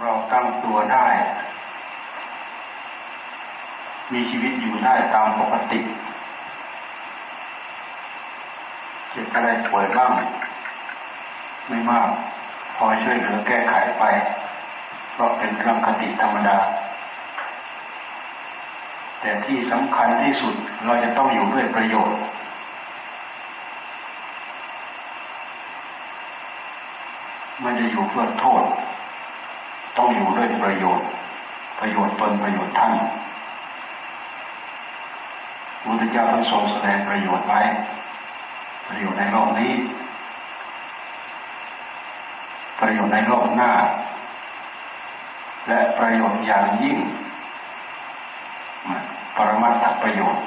เราตั้งตัวได้ มีชีวิตอยู่ได้ตามปกติเจ็บอะไรป่วยบ้าง ไม่มาก พอช่วยเหลือแก้ไขไป เพราะเป็นเรื่องคติธรรมดา แต่ที่สำคัญที่สุดเราจะต้องอยู่ด้วยประโยชน์ไม่จะอยู่เพื่อโทษ ต้องอยู่ด้วยประโยชน์ ประโยชน์ตนประโยชน์ท่านพระพุทธเจ้าท่านทรงแสดงประโยชน์ไว้ ประโยชน์ในโลกนี้ ประโยชน์ในโลกหน้า และประโยชน์อย่างยิ่ง ปรมัตถประโยชน์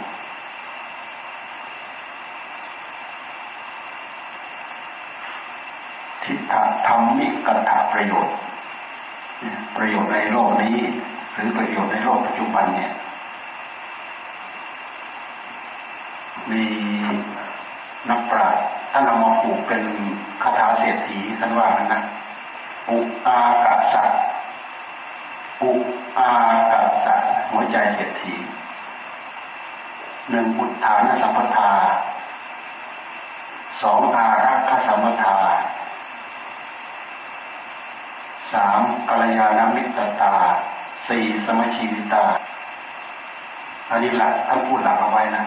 ทิฏฐธรรมิกถาประโยชน์ ประโยชน์ในโลกนี้ หรือประโยชน์ในโลกปัจจุบันเนี่ย มีนักปราชญ์ท่านเอามาปลูกเป็นคาถาเศรษฐีท่านว่ามันะอุอากาศอุอากาศหัวใจเศรษฐีหนึ่งอุทานสัมปทาสองอารักขสัมปทา สามกัลยาณมิตรตาสี่สมชีวิตาอันนี้หลักท่านพูดหลักเอาไว้นะ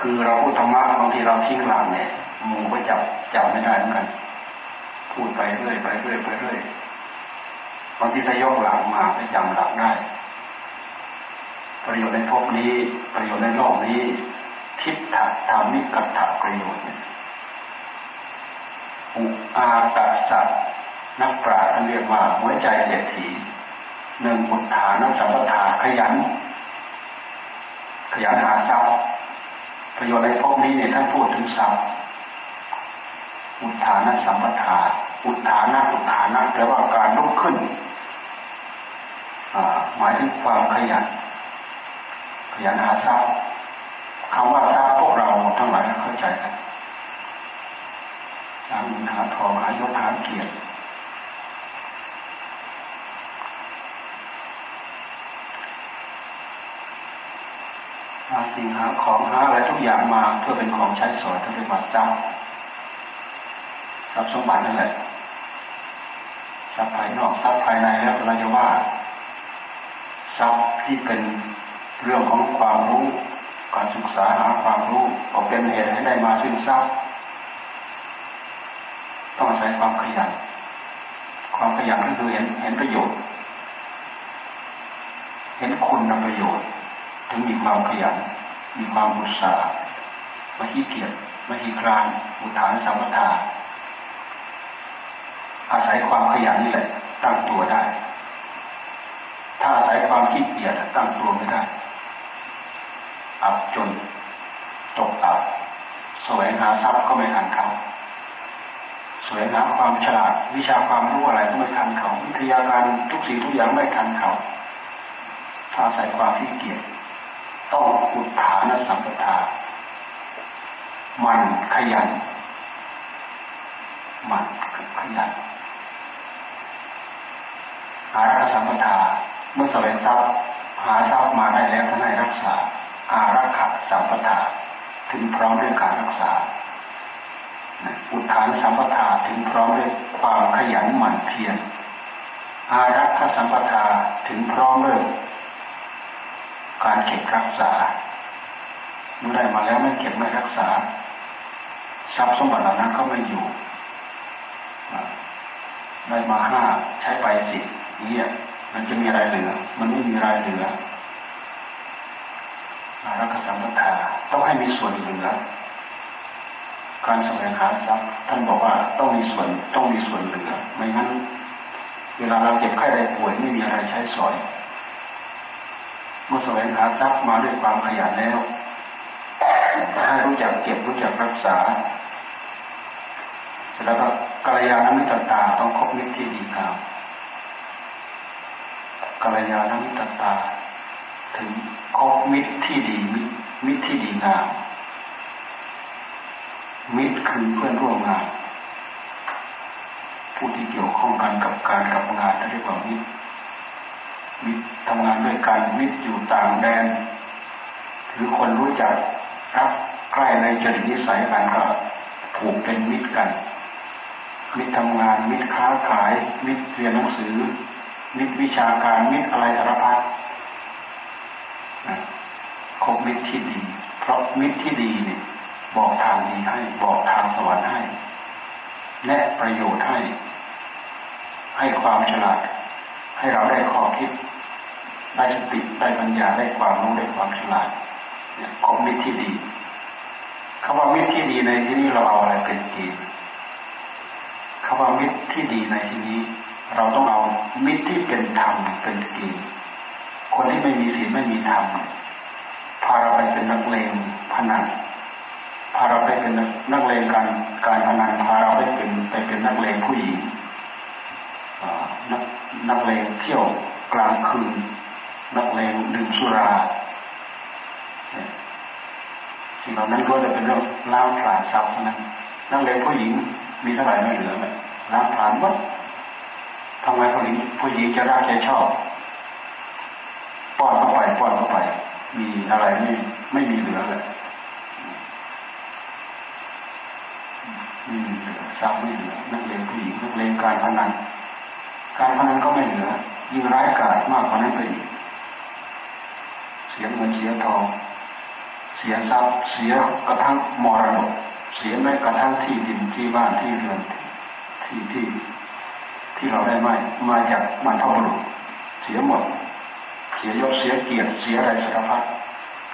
คือเราพูดธรรมะบางทีเราทิ้งหลักเนี่ยมูก็จับจับไม่ได้เหมือนกัน พูดไปเรื่อยไปเรื่อยไปเรื่อยบางทีถ้ายกหลักมาก็จำหลักได้ ประโยชน์ในภพนี้ ประโยชน์ในโลกนี้ ทิฏฐธรรมิกัตถประโยชน์อุอากัสสะ นักปราชญ์ท่านเรียกว่าหัวใจเศรษฐีหนึ่งอุทานัสัมปทาขยัน ขยันหาทรัพย์ประโยชน์ในพวกนี้เนี่ยท่านพูดถึงทรัพย์อุทานัสัมปทาอุทานะอุทานะแปลว่าการลุกขึ้นหมายถึงความขยัน ขยันหาทรัพย์คำว่าทรัพย์พวกเราทั้งหลายเข้าใจกันหาเงินหาทองหายศหาเกียรติหา สิ่งหาของหาอะไรทุกอย่างมาเพื่อเป็นของใช้สอยทั้งเรียกว่าทรัพย์ทรัพย์สมบัตินั่นแหละทรัพย์ภายนอกทรัพย์ภายในแล้วเราจะว่าทรัพย์ที่เป็นเรื่องของความรู้การศึกษาหาความรู้ก็เป็นเหตุให้ได้มาซึ่งทรัพย์ต้องใช้ความขยันความขยันก็คือเห็นเห็นประโยชน์ เห็นคุณนประโยชน์ ถึงมีความขยัน มีความอุตสาห์ไม่ขี้เกียจไม่ขี้คลานอุทานสัมปทาอาศัยความขยันนี่แหละ ตั้งตัวได้ ถ้าอาศัยความขี้เกียจตั้งตัวไม่ได้ อับจน ตกอับแสวงหาทรัพย์ก็ไม่ทันเขาแสวงหาความฉลาด วิชาความรู้อะไรก็ไม่ทันเขาวิทยาการทุกสิ่งทุกอย่างไม่ทันเขาถ้าอาศัยความขี้เกียจ ต้องอุทานสัมปทา มันขยัน มันขยันหารักสัมปทา เมื่อแสวงทรัพย์หาทรัพย์มาได้แล้วท่านให้รักษา อารักขสัมปทา ถึงพร้อมด้วยการรักษา อุทานสัมปทาถึงพร้อมด้วยความขยันหมั่นเพียรอารักขสัมปทาถึงพร้อมด้วย การเก็บรักษาเมื่อได้มาแล้วไม่เก็บไม่รักษา ทรัพย์สมบัติเหล่านั้นก็ไม่อยู่ได้มาห้าใช้ไปสิบเนี่ยมันจะมีอะไรเหลือ มันไม่มีอะไรเหลือรักษาสัมปทาต้องให้มีส่วนเหลือการแสวงหาทรัพย์ท่านบอกว่าต้องมีส่วนต้องมีส่วนเหลือ ไม่งั้น เวลาเราเจ็บไข้ได้ป่วยไม่มีอะไรใช้สอย เมื่อแสวงหาทรัพย์มาด้วยความขยันแล้วให้รู้จักเก็บรู้จักรักษาเสร็จแล้วก็กัลยาณมิตรตาต้องคบมิตรที่ดีงามกัลยาณมิตรตา ถึงคบมิตรที่ดีมิตรมิตรที่ดีงามมิตรคือเพื่อนร่วมงาน ผู้ที่เกี่ยวข้องกันกับการกับงานเรียกว่ามิตร มิตรทำงานด้วยกันมิตรอยู่ต่างแดนหรือคนรู้จักรักใกล้ในจริตนิสัยกันก็ผูกเป็นมิตรกัน มิตรทำงานมิตรค้าขาย มิตรเรียนหนังสือ มิตรวิชาการมิตรอะไรสารพัดคบมิตรที่ดี เพราะมิตรที่ดีเนี่ยบอกทางดีให้บอกทางสวรรค์ให้แนะประโยชน์ให้ ให้ความฉลาด ให้เราได้ข้อคิดได้สติได้ปัญญาได้ความรู้ได้ความฉลาดเนี่ยคมิตรที่ดีคำว่ามิตรที่ดีในที่นี้เราเอาอะไรเป็นเกณฑ์คำว่ามิตรที่ดีในที่นี้ เราต้องเอามิตรที่เป็นธรรมเป็นเกณฑ์คนที่ไม่มีศีลไม่มีธรรมพาเราไปเป็นนักเลงพนันพาเราไปเป็นนักเลงการการพนันพาเราไปเป็นไปเป็นนักเลงผู้หญิง นักเลงเที่ยวกลางคืน นักเลงดื่มสุราสิ่งเหล่านั้นก็จะเป็นเรื่องล้างผลาญทรัพย์นั้นนักเลงผู้หญิงมีเท่าไหร่ไม่เหลือเลยล้างผลาญหมดทำไมผู้หญิงผู้หญิงจะรักจะชอบป้อนเข้าไปป้อนเข้าไป มีอะไรไม่ไม่มีเหลือเลยไม่มีเหลือทรัพย์ไม่เหลือนักเลงผู้หญิงนักเลงการพนัน การพนันก็ไม่เหลือยิ่งร้ายกาจมากกว่านั้นไปอีกเสียเงินเสียทองเสียทรัพย์เสียกระทั่งมรดกเสียแม้กระทั่งที่ดินที่บ้านที่เรือนที่ที่ที่เราได้ไม่มาจากมันทบุรุษเสียหมด เสียยศเสียเกียรติเสียอะไรสารพัด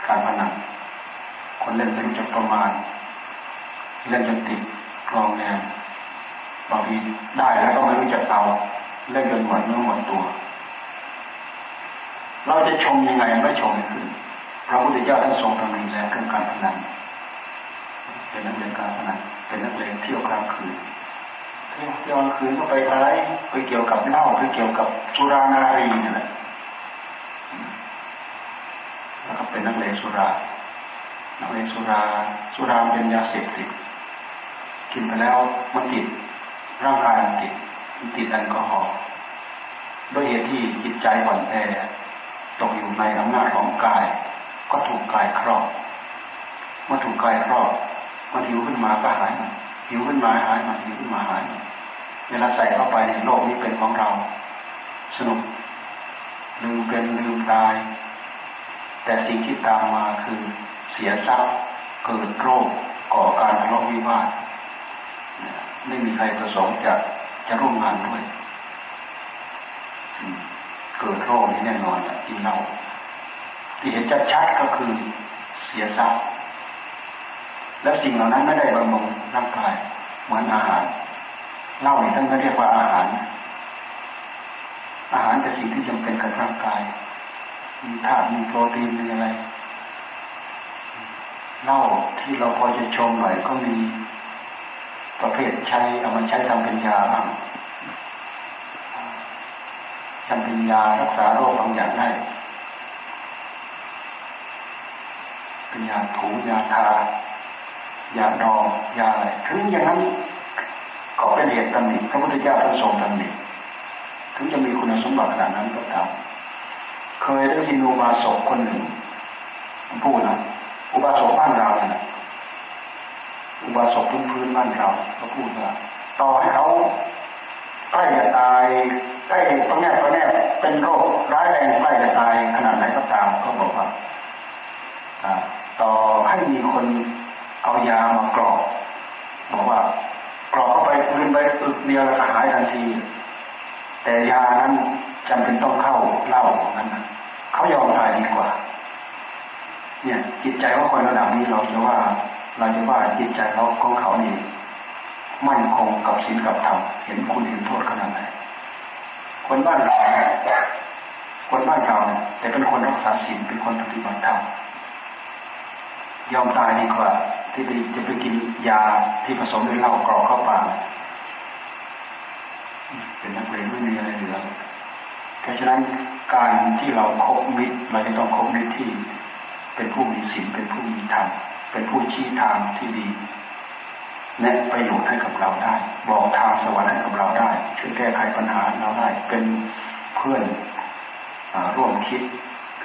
การพนันคนเล่นไม่รู้จักประมาณเล่นจนติดกรองแนวบางทีได้แล้วก็ไม่รู้จักเอา เล่นจนหมดเนื้อหมดตัว เราจะชมยังไงไม่ชมไม่ขึ้นพระพุทธเจ้าท่านทรงตำหนิแล้วเรื่องการพนันเป็นนักเล่นการพนันเป็นนักเล่นเที่ยวกลางคืนเที่ยวกลางคืนก็ไปอะไรไปเกี่ยวกับเหล้าไปเกี่ยวกับสุรานารีนี่แหละแล้วก็เป็นนักเลงสุรานักเลงสุราสุราเป็นยาเสพติดกินไปแล้วมันติดร่างกายมันติด มันติดแอลกอฮอล์ด้วยเหตุที่จิตใจอ่อนแอตกอยู่ในอำนาจของกาย ก็ถูกกายครอบเมื่อถูกกายครอบมันหิวขึ้นมาก็หายมันหิวขึ้นมาหายมันหิวขึ้นมาหายมันเวลาใส่เข้าไปในโลกนี้เป็นของเรา สนุกลืมเป็นลืมตาย แต่สิ่งที่ตามมาคือเสียทรัพย์เกิดโรคก่อการทะเลาะวิวาทไม่มีใครประสงค์จะ จะร่วมงานด้วยเกิดโรคนี้แน่นอนกินเหล้าที่เห็นชัดๆก็คือเสียทรัพย์แล้วสิ่งเหล่านั้นไม่ได้บำรุงร่างกายเหมือนอาหารเหล้าเนี่ยท่านก็เรียกว่าอาหาร อาหารเป็นสิ่งที่จำเป็นกับร่างกายมีธาตุมีโปรตีนมีอะไรเหล้าที่เราพอจะชมหน่อยก็มี ประเภทใช้เอามาใช้ทำเป็นยาบ้างทำเป็นยารักษาโรคบางอย่างได้เป็นยาถูยาทายาดองยาอะไรถึงอย่างนั้นก็เป็นเหตุตำหนิพระพุทธเจ้าท่านทรงตำหนิถึงจะมีคุณสมบัติขนาดนั้นก็ตามเคยได้ยินอุบาสกคนหนึ่งพูดนะอุบาสกบ้านเราเนี่ย อุบาสกพื้นพื้นบ้านเราเขาพูดว่าต่อให้เขาใกล้จะตายใกล้ตรงนี้ตรงนี้เป็นโรคร้ายแรงใกล้จะตายขนาดไหนก็ตามเขาบอกว่าต่อให้มีคนเอายามากรอกบอกว่ากรอกเข้าไปพื้นไปอึกเดียวแล้วหายทันที แต่ยานั้นจำเป็นต้องเข้าเล่านั้นเขายอมตายดีกว่า เนี่ยจิตใจของคนระดับนี้เราจะว่า เราจะว่าจิตใจเขาของเขานี่มั่นคงกับศีลกับธรรมเห็นคุณเห็นโทษขนาดไหนคนบ้านเราคนบ้านเราเนี่ยแต่เป็นคนรักษาศีลเป็นคนปฏิบัติธรรมยอมตายดีกว่า ที่จะไปกินยาที่ผสมด้วยเหล้ากรอกเข้าปากเป็นนักเรียนไม่มีอะไรเหลือเพราะฉะนั้นการที่เราคบมิตรเราจะต้องคบมิตรที่เป็นผู้มีศีลเป็นผู้มีธรรม เป็นผู้ชี้ทางที่ดีแนะประโยชน์ให้กับเราได้ บอกทางสวรรค์ให้กับเราได้ช่วยแก้ไขปัญหาเราได้ เป็นเพื่อนร่วมคิด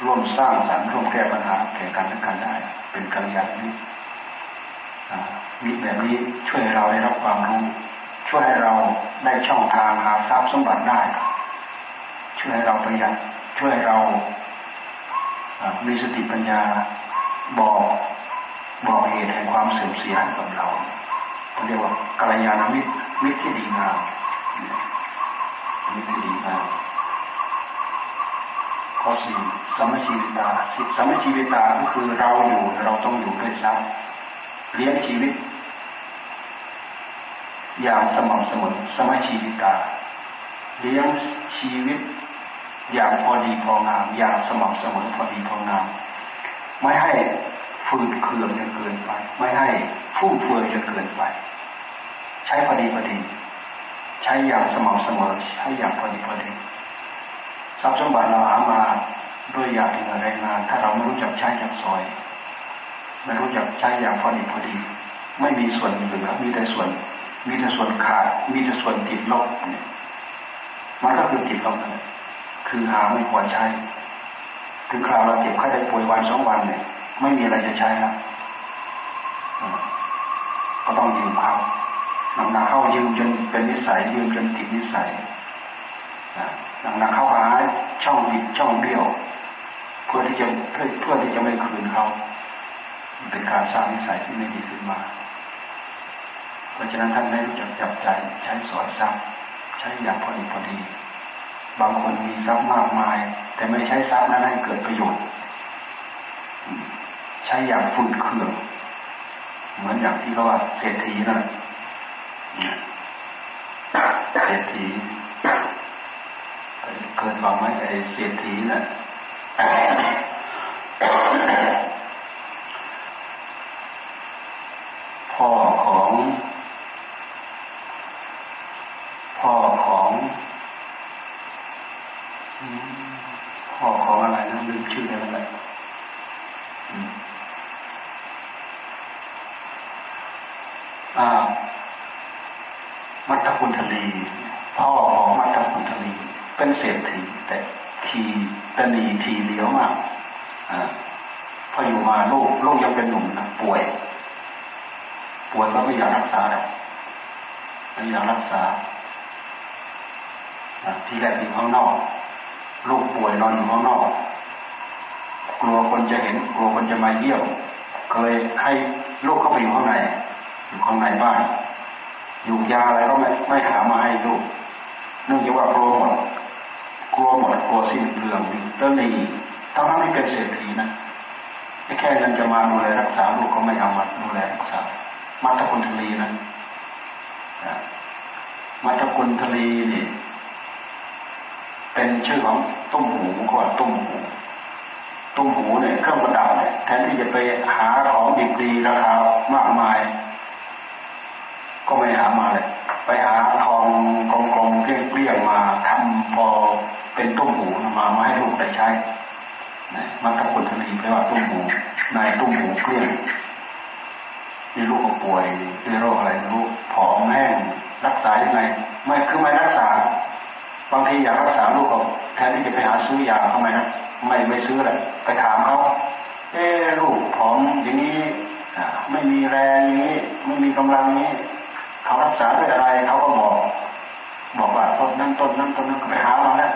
ร่วมสร้างสรรค์ร่วมแก้ปัญหาแก่กันและกันได้ เป็นกัลยาณมิตรมิตรแบบนี้ช่วยเราได้รับความรู้ ช่วยให้เราได้ช่องทางหาทรัพย์สมบัติได้ ช่วยให้เราประหยัดช่วยให้เรามีสติปัญญาบอก บอกเหตุแห่งความเสื่อมเสียกับเราเรียกว่ากัลยาณมิตรมิตรที่ดีงามมิตรที่ดีงามข้อสี่สมชีวิตาสมชีวิตาก็คือเราอยู่เราต้องอยู่ด้วยซ้ำเลี้ยงชีวิต อย่างสม่ำเสมอสมชีวิตาเลี้ยงชีวิต อย่างพอดีพองามอย่างสม่ำเสมอพอดีพองามไม่ให้ ฝืดเคืองจนเกินไป ไม่ให้ฟุ่มเฟือยจนเกินไป ใช้พอดีพอดี ใช้อย่างสม่ำเสมอใช้อย่างพอดีพอดีทรัพย์สมบัติเราหามาด้วยอยากเหงื่อแรงงาน ถ้าเราไม่รู้จักใช้จากซอยไม่รู้จักใช้อย่างพอดีพอดี ไม่มีส่วนเหลือมีแต่ส่วน มีแต่ส่วนขาด มีแต่ส่วนติดลบเนี่ยมันก็คือติดลบนั่นคือหาไม่พอใช้ถึงคราวเราเจ็บไข้ได้ป่วยวันสองวันเนี่ย ไม่มีอะไรจะใช้แล้วก็ต้องยืมเขาหนักๆเข้ายืมจนเป็นนิสัยยืมจนติดนิสัยหนักๆเข้าหาช่องบิดช่องเบี้ยว เพื่อที่จะเพื่อเพื่อที่จะไม่คืนเขาเป็นการสร้างนิสัยที่ไม่ดีขึ้นมา เพราะฉะนั้นท่านไม่รู้จักจับใจใช้สอยทรัพย์ใช้อย่างพอดีพอดี บางคนมีทรัพย์มากมาย แต่ไม่ใช้ทรัพย์นั้นให้เกิดประโยชน์ ช้อย่างฝุ่นเครื่องเหมือนอย่างที่เขาว่าเศรษฐีนั่นเศรษฐีเคยฟังไหมไอ้เศรษฐีน่ะพ่อของ พ่อของพ่อของอะไรนะลืมชื่ออะไรมัตตคุณ ทลี พ่อของมัตตคุณทลี เป็นเศรษฐีแต่ทีตนีทีเดียวมากอพออยู่มาลูกลูกยังเป็นหนุ่มนะป่วย ป่วยก็ไม่อยากรักษาหรอกไม่อยากรักษาทีแรกอยู่ข้างนอก ลูกป่วยนอนอยู่ข้างนอก กลัวคนจะเห็น กลัวคนจะมาเยี่ยมเคยให้ลูกเข้าไปอยู่ข้างในอยู่ข้างในบ้าน ยู่ยาอะไรก็ไม่ไม่หามาให้ลูกเนื่องจากว่ากลัวหมดกลัวหมดกลัวสิ้นเปลืองเรื่องนี้ต้องทำให้เป็นเศรษฐีนะแค่เงินจะมาดูแลรักษาลูกก็ไม่เอามาดูแลรักษามัตคุณทลีนะมัตคุณทลีนี่เป็นชื่อของตุ้มหูก็ตุ้มหูตุ้มหูเนี่ยเครื่องประดับเนี่ยแทนที่จะไปหาของดีดีราคามากมาย ก็ไม่หามาเลยไปหาทองกลมๆเกลี้ยงๆมาทำพอเป็นตุ้มหูมามาให้ลูกได้ใช้นะมันตะกุนทนีแปลว่าตุ้มหูนายตุ้มหูเกลี้ยงมีลูกก็ป่วยด้วยโรคอะไรลูกผอมแห้งรักษายังไงไม่คือไม่รักษา บางทีอยากรักษาลูกก็แทนที่จะไปหาซื้อยาทำไมนะไม่ไม่ซื้อเลยไปถามเขาเออลูกผอมอย่างนี้ไม่มีแรงอย่างนี้ไม่มีกำลังนี้ เขารักษาด้วยอะไรเขาก็บอก บอกว่าต้นนั้นต้นนั้นต้นนั้นไปหามาแล้ว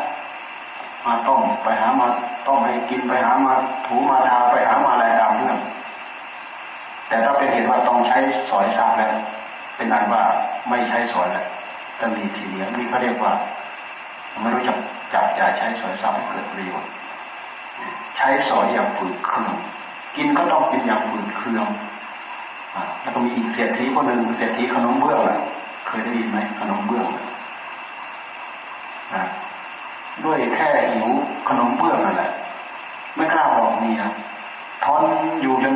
มาต้มไปหามาต้มให้กินไปหามาถูมาทาไปหามาอะไรตามเรื่องแต่ถ้าเป็นเหตุว่าต้องใช้สอยซับแล้วเป็นอันว่าไม่ใช้สอยแล้วตันีทีเดียวนี่เขาเรียกว่าไม่รู้จักจับจ่ายใช้สอยซับให้เกิดประโยชน์ใช้สอยอย่างฝืนเครื่องกินก็ต้องกินอย่างฝืนเครื่อง แล้วก็มีอีกเศรษฐีคนหนึ่งเศรษฐีขนมเบื้องเคยได้ยินไหมขนมเบื้องนะด้วยแค่หิวขนมเบื้องนั่นแหละไม่กล้าบอกเมียทอนอยู่จน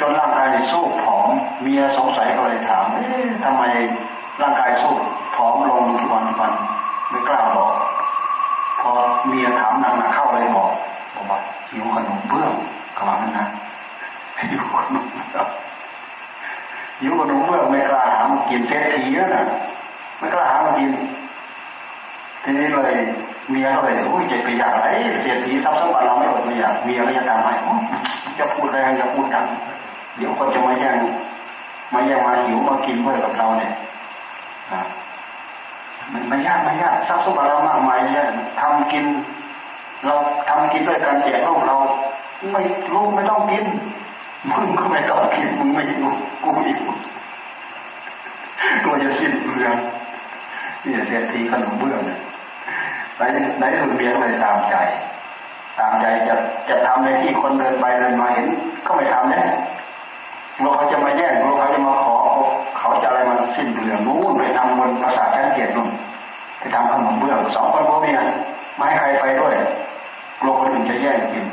จนร่างกายสู้ผอม เมียสงสัยก็เลยถามเอ๊ะทำไมร่างกายสู้ผอมลงทุกวันทุกวันไม่กล้าบอก พอเมียถามหนักๆเข้าเลยบอกบอกว่าหิวขนมเบื้องกำลังนั้นนะหิวขนมเบื้อง หิวขนมเบื้อไม่กล้าหามากินเศรษฐีนะไม่กล้าหามากิน ทีนี้เลยเมียก็เลยอุ้ยจะไปอยากไรเสียทีทรัพย์สมบัติเราไม่อดไม่อยากเมียก็จะตามไปจะพูดแรงจะพูดดังเดี๋ยวคนจะมาแย่งมาแย่งมาหิวมากินด้วยกับเราเนี่ยมันไม่ยากไม่ยากทรัพย์สมบัติเรามากมายเนี่ยทำกิน เราทำกินด้วยการแจกลูกเรา ไม่ลูกไม่ต้องกิน มึงก็ไม่ต้องกินมึงไม่อยู่กูอยู่กลัวจะสิ้นเปลืองนี่เสียทีขนมเบื้องเนี่ยในในที่สุดเมียงเลยตามใจ ตามใจจะจะทำในที่คนเดินไปเดินมาเห็น ก็ไม่ทำเนี่ยเราเขาจะมาแย่งเราเขาจะมาขอ เขาจะอะไรมันสิ้นเปลืองนู้นไปทำบนภาษาแค่เกียรตินู่นไปทำขนมเบื้องสองคนพวกนี้ไม่ให้ใครไปด้วยกลัวคนอื่นจะแย่งกิน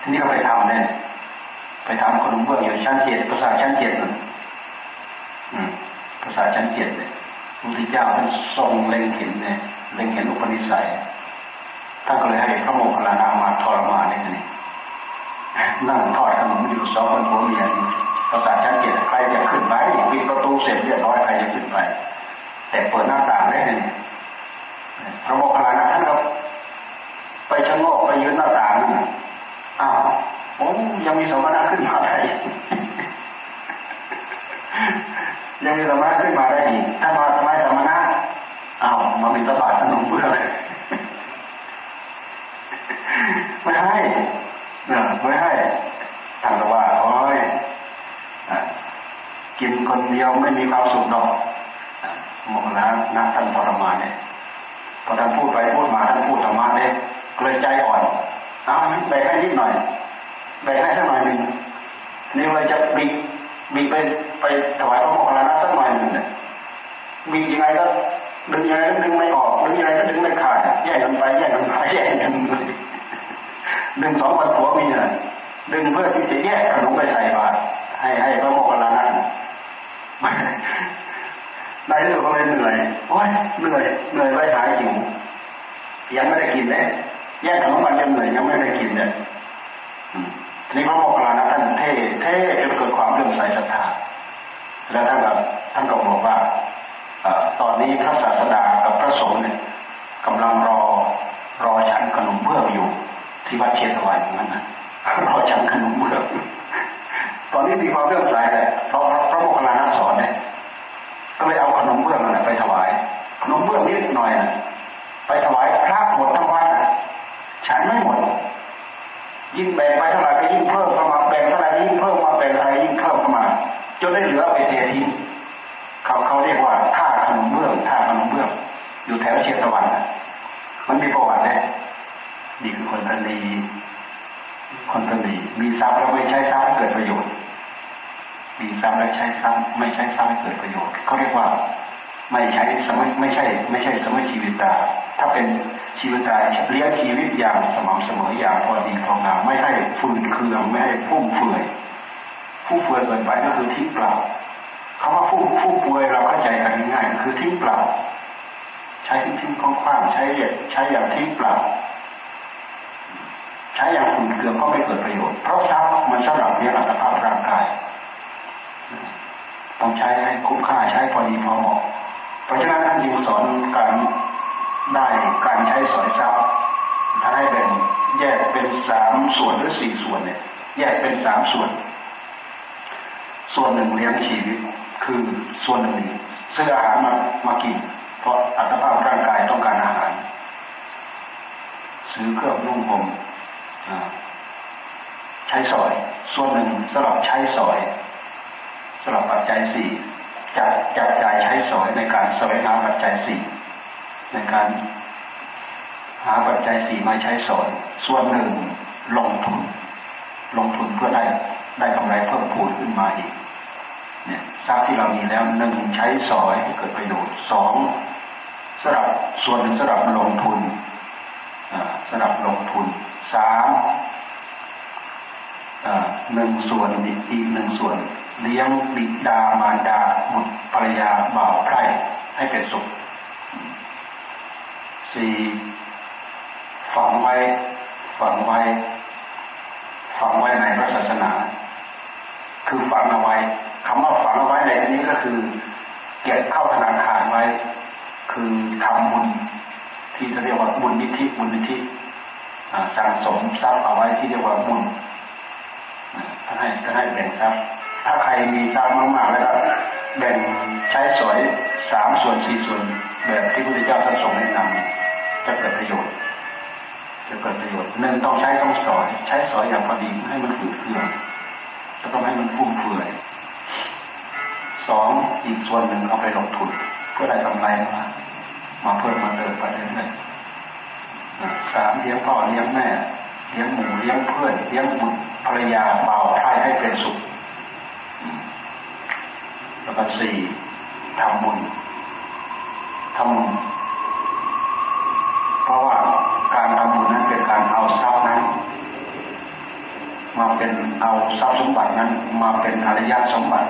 ทีนี้ก็ไปทำเนี่ย ไปทำขนมเบื้องอยู่ชั้นเจ็ดภาษาชั้นเจ็ดนั่นภาษาชั้นเจ็ดเนี่ยพระพุทธเจ้าท่านทรงเล็งเห็นเนี่ยเล็งเห็นอุปนิสัยท่านก็เลยให้พระโมคคัลลานามาทรมานนี่นี่นั่งทอดขนมอยู่สองคนผัวเมียภาษาชั้นเจ็ดใครจะขึ้นไปปิดประตูเสร็จเรียบร้อยใครจะขึ้นไป แต่เปิดหน้าต่างได้เนี่ยพระโมคคัลลานะท่านก็ไปชะโงกไปยืนหน้าต่างนั่ โอ้ยังมีสมณะขึ้นมาไหนยังมีสมณะขึ้นมาได้อีกถ้ามาทำไมสมณะอ้ามาเป็นตบาดขนมเพื่อเลยไม่ให้เนี่ยไม่ให้ท่านว่าโอ้ยกินคนเดียวไม่มีความสุขหรอกหมดแล้วนักท่านทรมานเนี่ยพอท่านพูดไปพูดมาท่านพูดธรรมะเนี่ยเกลยใจอ่อนเอาแบ่งให้นิดหน่อย แบ่งให้สักหน่อยหนึ่งนี่เราจะบีบีไปไปถวายพระโมคคัลลานะสักหน่อยหนึ่งเนี่ยบียังไงก็ดึงยังไงก็ดึงไม่ออกดึงยังไงก็ดึงไม่ขาดแย่งกันไปแย่งกันไปแย่งกันดึงสองคนผัวเมียดึงเพื่อที่จะแยกขนมไปใส่บาตรให้ให้พระโมคคัลลานะในที่สุดก็เลยเหนื่อยโอ้ยเหนื่อยเหนื่อยไว้หายหิวยังไม่ได้กินเลยแยกขนมปังยังเหนื่อยยังไม่ได้กินเลย นี่พระโมคคัลลานะท่านเท่เท่จนเกิดความเลื่อมใสศรัทธาแล้วท่านก็ท่านก็บอกว่าตอนนี้พระศาสดากับพระสงฆ์เนี่ยกำลังรอรอฉันขนมเบื้องอยู่ ที่วัดเชตวันนั้นนะรอฉันขนมเบื้องตอนนี้มีความเลื่อมใสเลยเพราะพระโมคคัลลานะสอนเนี่ยก็เลยเอาขนมเบื้องนั่นไปถวายขนมเบื้องนิดหน่อยนะไปถวายพระหมดทั้งวัดนฉันไม่หมด ยิ่งแบ่งไปเท่าไหร่ก็ยิ่งเพิ่มเข้ามาแบ่งเท่าไหร่ยิ่งเพิ่มมาแบ่งอะไรยิ่งเพิ่มเข้ามา จนได้เหลือไปเททิ้งเขาเขาเรียกว่าท่าขนมเบื้องท่าขนมเบื้องอยู่แถวเชียงตะวันมันมีประวัติแน่นี่คือคนทะเลคนทะเลมีทรัพย์แล้วไม่ใช้ทรัพย์ให้เกิดประโยชน์มีทรัพย์แล้วใช้ทรัพย์ไม่ใช้ทรัพย์ให้เกิดประโยชน์เขาเรียกว่า ไม่ใช้สมัยไม่ใช่ ไม่ใช่สมัยชีวิตตา ถ้าเป็นชีวิตตาเลี้ยงชีวิตอย่างสม่ำเสมออย่างพอดีพองามไม่ให้ฟืนเคืองไม่ให้ฟุ่มเฟือยฟุ่มเฟือยเกินไปก็คือทิ้งเปล่าคำว่าฟุ่มฟุ่มเฟือยเราเข้าใจกันง่ายคือทิ้งเปล่า ใช้ทิ้งทิ้งคว้างใช้ใช้อย่างทิ้งเปล่า ใช้อย่างฝุ่นเคืองก็ไม่เกิดประโยชน์ เพราะทรัพย์มันสำหรับเลี้ยงอัตภาพร่างกาย ต้องใช้ให้คุ้มค่าใช้พอดีพอเหมาะ เพราะฉะนั้นท่านจึงสอนการได้การใช้สอยทรัพย์ท่านให้แบ่งแยกเป็นสามส่วนหรือสี่ส่วนเนี่ย แยกเป็นสามส่วน ส่วนหนึ่งเลี้ยงชีวิตคือส่วนหนึ่งซื้ออาหารมามากิน เพราะอัตภาพร่างกายต้องการอาหาร ซื้อเครื่องนุ่งห่มใช้สอย ส่วนหนึ่งสำหรับใช้สอยสำหรับปัจจัยสี่ จัดจัดจ่ายใช้สอยในการแสวงหาปัจจัยสี่ในการ หาปัจจัยสี่มาใช้สอย ส่วนหนึ่งลงทุน ลงทุนเพื่อได้ได้กำไรเพิ่มพูนขึ้นมาอีก เนี่ยทรัพย์ที่เรามีแล้วหนึ่งใช้สอยเกิดประโยชน์สองสำหรับส่วนหนึ่งสำหรับลงทุนสำหรับลงทุนสามหนึ่งส่วนอีกหนึ่งส่วน เลี้ยงบิดามารดาบุตรภรรยาบ่าวไพร่ให้เป็นสุขสี่ฝังไว้ฝังไว้ฝังไว้ในพระศาสนา คือฝังเอาไว้คำว่าฝังเอาไว้ในที่นี้ก็คือเก็บเข้าธนาคารไว้ คือทำบุญที่จะเรียกว่าบุญนิธิบุญนิธิสั่งสมทรัพย์เอาไว้ที่เรียกว่าบุญท่านให้ท่านให้แบ่งทรัพย์ ถ้าใครมีทรัพย์มากๆแล้วก็แบ่งใช้สอยสามส่วนสี่ส่วนแบบที่พระพุทธเจ้าท่านทรงแนะนำจะเกิดประโยชน์ จะเกิดประโยชน์หนึ่งต้องใช้ต้องสอย ใช้สอยอย่างพอดีให้มันฝืดเคืองแล้วก็ให้มันฟุ่มเฟือยสองอีกส่วนหนึ่งเอาไปลงทุนเพื่อได้กำไรมามาเพิ่มมาเติมไปเรื่อยๆสามเลี้ยงพ่อเลี้ยงแม่เลี้ยงหมูเลี้ยงเพื่อนเลี้ยงบุตรภรรยาเบาไทยให้เป็นสุข แล้วก็สี่ทำบุญทำบุญเพราะว่าการทำบุญนั้นเป็นการเอาทรัพย์นั้น มาเป็นเอาทรัพย์สมบัตินั้น มาเป็นอริยสมบัติ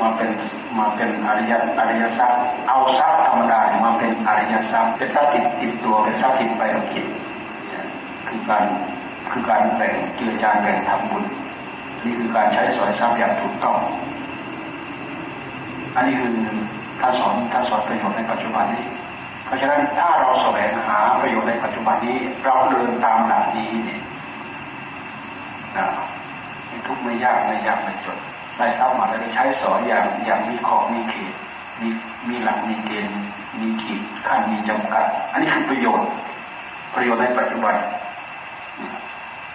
มาเป็นมาเป็นอริยอริยทรัพย์เอาทรัพย์ธรรมดามาเป็นอริยทรัพย์เป็นทรัพย์ติดติดตัวเป็นทรัพย์ติดไปกับจิตคือการคือการแบ่งเจือจานแบ่งทำบุญนี่คือการใช้สอยทรัพย์อย่างถูกต้อง อันนี้คือท่านสอนท่านสอนประโยชน์ในปัจจุบันนี้ เพราะฉะนั้นถ้าเราแสวงหาประโยชน์ในปัจจุบันนี้ เราเดินตามหลักนี้เนี่ยนะไม่ทุกข์ไม่ยากไม่ยากไม่จนได้ทรัพย์มาแล้วใช้สอนอย่างอย่างมีขอบมีเขตมีมีหลักมีเกณฑ์มีขีดขั้นมีจำกัด อันนี้คือประโยชน์ ประโยชน์ในปัจจุบัน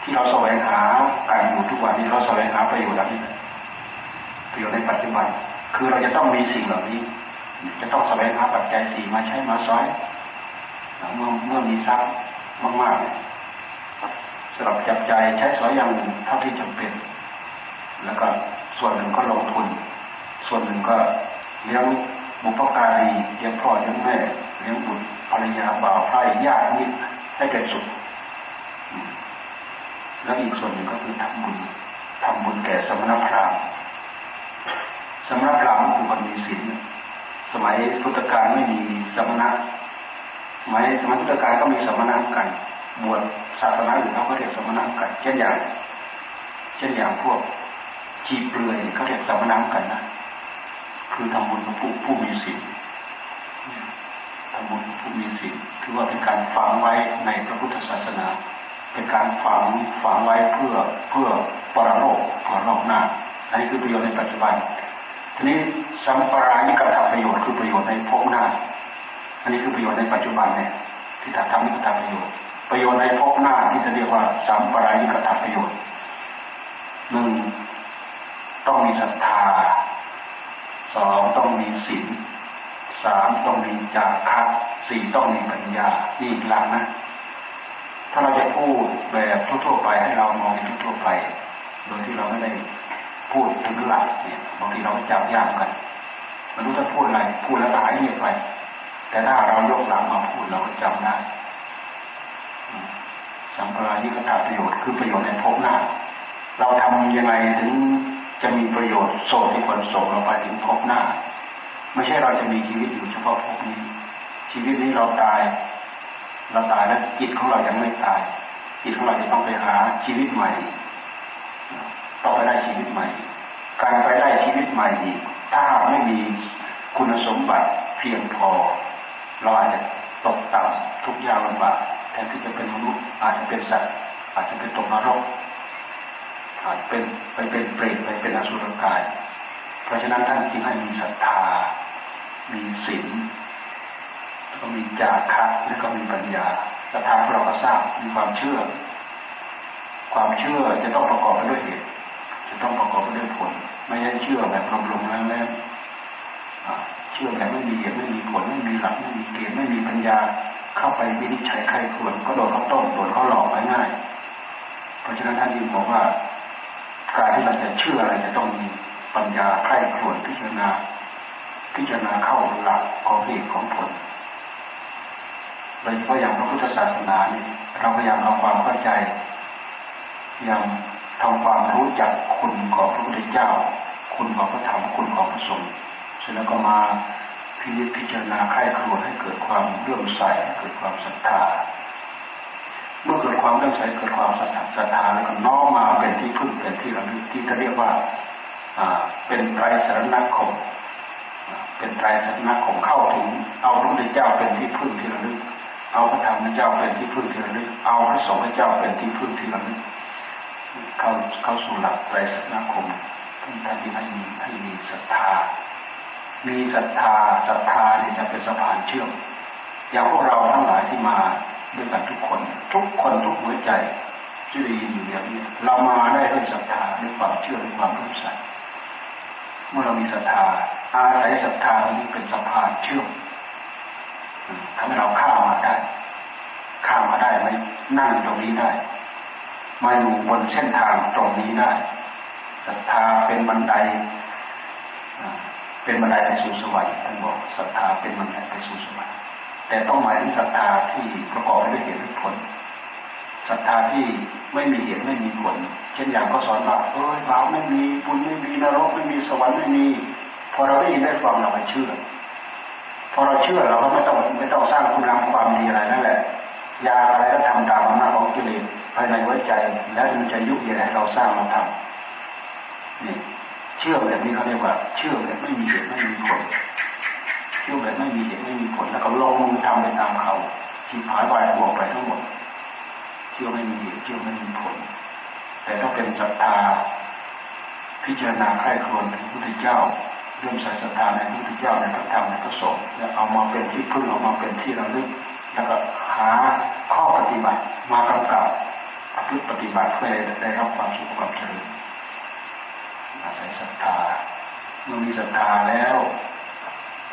ที่เราแสวงหาการอยู่ทุกวันนี้เราแสวงหาประโยชน์อะไรประโยชน์ในปัจจุบัน คือเราจะต้องมีสิ่งเหล่านี้ จะต้องแสวงหาปัจจัยสี่มาใช้มาซ้อยเมื่อเมื่อมีทรัพย์มากๆสำหรับจับใจใช้สอยอย่างหนึ่งเท่าที่จำเป็น แล้วก็ส่วนหนึ่งก็ลงทุน ส่วนหนึ่งก็เลี้ยงบุพการีเลี้ยงพ่อเลี้ยงแม่เลี้ยงบุตรภรรยาบ่าวไพร่ญาติมิตรให้เป็นสุขแล้วอีกส่วนหนึ่งก็คือทำบุญทำบุญแก่สมณพราหมณ์ สมณพราหมณ์คือคนมีศีลสมัยพุทธกาลไม่มีสมณะสมัยสมัยพุทธกาลก็มีสมณะกัน บวชศาสนาอื่นเขาก็เรียกสมณะกันเช่นอย่าง เช่นอย่างพวกจีเปลือยเขาเรียกสมณะกันนะคือทำบุญกับผู้ผู้มีศีลทำบุญผู้มีศีลคือว่าเป็นการฝังไว้ในพระพุทธศาสนา เป็นการฝังฝังไว้เพื่อเพื่อปรโลกปรโลกหน้าอันนี้คือประโยชน์ในปัจจุบัน ทีนี้สัมปรายิกธรรมประโยชน์คือประโยชน์ในภพหน้า อันนี้คือประโยชน์ในปัจจุบันเนี่ยที่ทำนี่ก็ทำประโยชน์ ประโยชน์ในภพหน้าที่จะเรียกว่าสัมปรายิกธรรมประโยชน์หนึ่งต้องมีศรัทธาสองต้องมีศีลสามต้องมีจาคะสี่ต้องมีปัญญานี่หลังนะถ้าเราจะพูดแบบทั่วๆไปให้เรามองทั่วๆไป โดยที่เราไม่ได้ พูดถึงหลักเนี่ยบางทีเราจับยากกันมันรู้จะพูดอะไรพูดแล้วก็หายเงียบไป แต่ถ้าเรายกหลังมาพูดเราก็จำได้สัมปรายิกถาประโยชน์คือประโยชน์ในภพหน้า เราทำยังไงถึงจะมีประโยชน์ส่งที่คนส่งเราไปถึงภพหน้า ไม่ใช่เราจะมีชีวิตอยู่เฉพาะภพนี้ ชีวิตนี้เราตาย เราตายแล้วจิตของเรายังไม่ตายจิตของเราจะต้องไปหาชีวิตใหม่ ต้องไปได้ชีวิตใหม่ การไปได้ชีวิตใหม่อีกถ้าไม่มีคุณสมบัติเพียงพอ เราอาจจะตกต่ำทุกอย่างลำบากแทนที่จะเป็นมนุษย์อาจจะเป็นสัตว์ อาจจะเป็นตกนรกอาจเป็นไปเป็นเปรตไปเป็นอสุรกาย เพราะฉะนั้นท่านจึงให้มีศรัทธา มีศีลก็มีจาคะและก็มีปัญญาศรัทธาเราก็ทราบมีความเชื่อ ความเชื่อจะต้องประกอบไปด้วยเหตุ จะต้องประกอบได้วยผล ไม่ใช่เชื่อแบบลมๆแล้วแล้วเชื่อแบบไม่มีเหตุไม่มีผลไม่มีหลักไม่มีเกณฑ์ไม่มีปัญญา เข้าไปวินิจฉัยใครควรก็โดนเขาต้มโดนเขาหลอกไปง่าย เพราะฉะนั้นท่านยิ่งบอกว่าการที่เราจะเชื่ออะไรจะต้องมีปัญญาใคร่ครวญพิจารณา พิจารณาเข้าหลักของเหตุของผลโดยเฉพาะอย่างพระพุทธศาสนาเนี่ยเราพยายามเอาความเข้าใจพยายาม ทำความรู้จักคุณของพระพุทธเจ้า คุณของพระธรรมคุณของพระสงฆ์เสร็จแล้วก็มาพิจิตพิจารณาไข้ครวญให้เกิดความเลื่อมใสเกิดความศรัทธาเมื่อเกิดความเลื่อมใสเกิดความศรัทธาแล้วก็น้อมมาเป็นที่พึ่งเป็นที่ระลึกที่จะเรียกว่าเป็นไตรสรณคมเป็นไตรสรณคมเข้าถึง เอาพระพุทธเจ้าเป็นที่พึ่งที่ระลึกเอาพระธรรมเจ้าเป็นที่พึ่งที่ระลึกเอาพระสงฆ์เจ้าเป็นที่พึ่งที่ระลึก เข้าเข้าสู่หลักไตรสรณคมท่านท่านที่ให้มีให้มีศรัทธา มีศรัทธาศรัทธาเนี่ยจะเป็นสะพานเชื่อมอย่างพวกเราทั้งหลายที่มาด้วยกันทุกคน ทุกคนทุกหัวใจที่ได้ยินอยู่อย่างนี้เรามาได้ด้วยศรัทธาด้วยความเชื่อด้วยความรู้สึกเมื่อเรามีศรัทธาอาศัยศรัทธานี้เป็นสะพานเชื่อมทำให้เราข้ามมาได้ข้ามมาได้ไหมนั่งตรงนี้ได้ มาอยู่บนเส้นทางตรงนี้ได้ศรัทธาเป็นบันไดเป็นบันไดไปสู่สวรรค์ท่านบอกศรัทธาเป็นบันไดไปสู่สวรรค์แต่ต้องหมายถึงศรัทธาที่ประกอบด้วยเหตุและผลศรัทธาที่ไม่มีเหตุไม่มีผล เช่นอย่างก็สอนว่าเอ้ยบาปไม่มีบุญไม่มีนรกไม่มีสวรรค์ไม่มีพอเราได้ยินได้ฟังเราไปเชื่อ พอเราเชื่อเราก็ไม่ต้องไม่ต้องสร้างคุณงามความดีอะไรนั่นแหละยาอะไรก็ทำตามอำนาจของกิเลส ภายในหัวใจ แล้วมันจะยุบยันให้เราสร้างเราทำนี่เชื่อแบบนี้เขาเรียกว่า เชื่อแบบไม่มีเหตุไม่มีผลเชื่อแบบไม่มีเหตุไม่มีผล แล้วก็ลงมือทำไปตามเขาที่ผายวายบวกไปทั้งหมดเชื่อไม่มีเหตุเชื่อไม่มีผล แต่ถ้าเป็นศรัทธาพิจารณาใคร่ครวญพระพุทธเจ้าเรื่องใส่ศรัทธาในพระพุทธเจ้าในพระธรรมในพระสงฆ์แล้วเอามาเป็นที่พึ่งเอามาเป็นที่ระลึกแล้วก็หาข้อปฏิบัติมากำกับ พฤติปฏิบัติเพื่อได้รับความสุขความเจริญอาศัยศรัทธาเมื่อมีศรัทธาแล้ว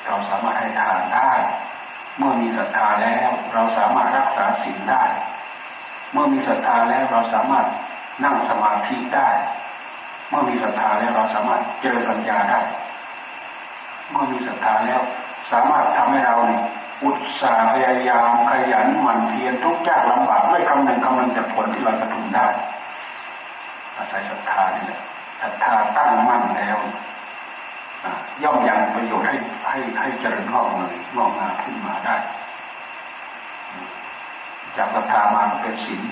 เราสามารถให้ทานได้ เมื่อมีศรัทธาแล้ว เราสามารถรักษาศีลได้ เมื่อมีศรัทธาแล้วเราสามารถนั่งสมาธิได้ เมื่อมีศรัทธาแล้วเราสามารถเจริญปัญญาได้ เมื่อมีศรัทธาแล้ว สามารถทำให้เราเนี่ย อุตสาห์พยายามขยันหมั่นเพียรทุกยากลำบากไม่คำนึงคำนึงแต่ผลที่เราจะพึงได้อาศัยศรัทธานี่แหละศรัทธาตั้งมั่นแล้วย่อมยังประโยชน์ให้ให้ให้เจริญงอกเงยงอกงามขึ้นมาได้ จากศรัทธามาเป็นศีล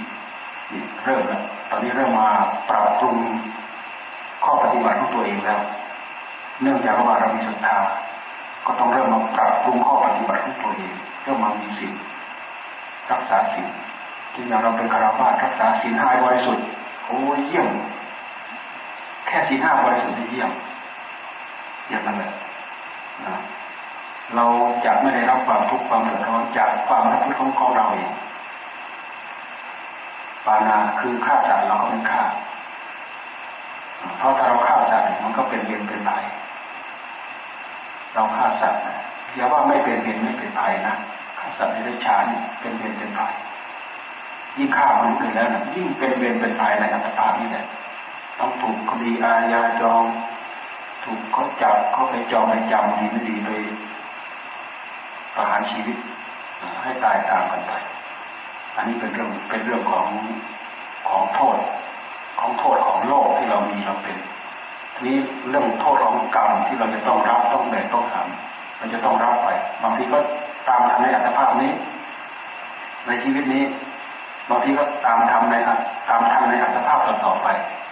เริ่มแล้วตอนนี้เริ่มมาปรับปรุงข้อปฏิบัติของตัวเองแล้ว เนื่องจากว่าเรามีศรัทธา ก็ต้องเริ่มมาปรับปรุงข้อปฏิบัติของตัวเองเริ่มมามีศีลรักษาศีลจึงอย่างเราเป็นคารวะรักษาศีลห้าบริสุทธิ์โอ้เยี่ยม แค่ศีลห้าบริสุทธิ์เยี่ยมอย่างนั้นแหละเราจะไม่ได้รับความทุกข์ความเดือดร้อนจากความรับผิดของของเราเองปานาคือฆ่าสัตว์เราก็ไม่ฆ่าเพราะถ้าเราฆ่าสัตว์มันก็เป็นเวรเป็นภัย เราฆ่าสัตว์อย่าว่าไม่เป็นเวรไม่เป็นภัยนะฆ่าสัตว์ในด้ชานี่เป็นเวรเป็นภัยยิ่งฆ่ามันเกิดแล้วนะยิ่งเป็นเวรเป็นภัยในอัตภาพนี่แหละต้องถูกคดีอาญาจอง ถูกเขาจับเขาไปจองไปจำดีไม่ดีไปประหารชีวิตให้ตายตามกันไป อันนี้เป็นเรื่องเป็นเรื่องของของโทษ ของโทษของโลกที่เรามีเราเป็น นี้เรื่องโทษของกรรมที่เราจะต้องรับต้องแบกต้องทำเราจะต้องรับไป บางทีก็ตามทำในอัตภาพนี้ ในชีวิตนี้ บางทีก็ตามทำในตามทำในอัตภาพต่อไป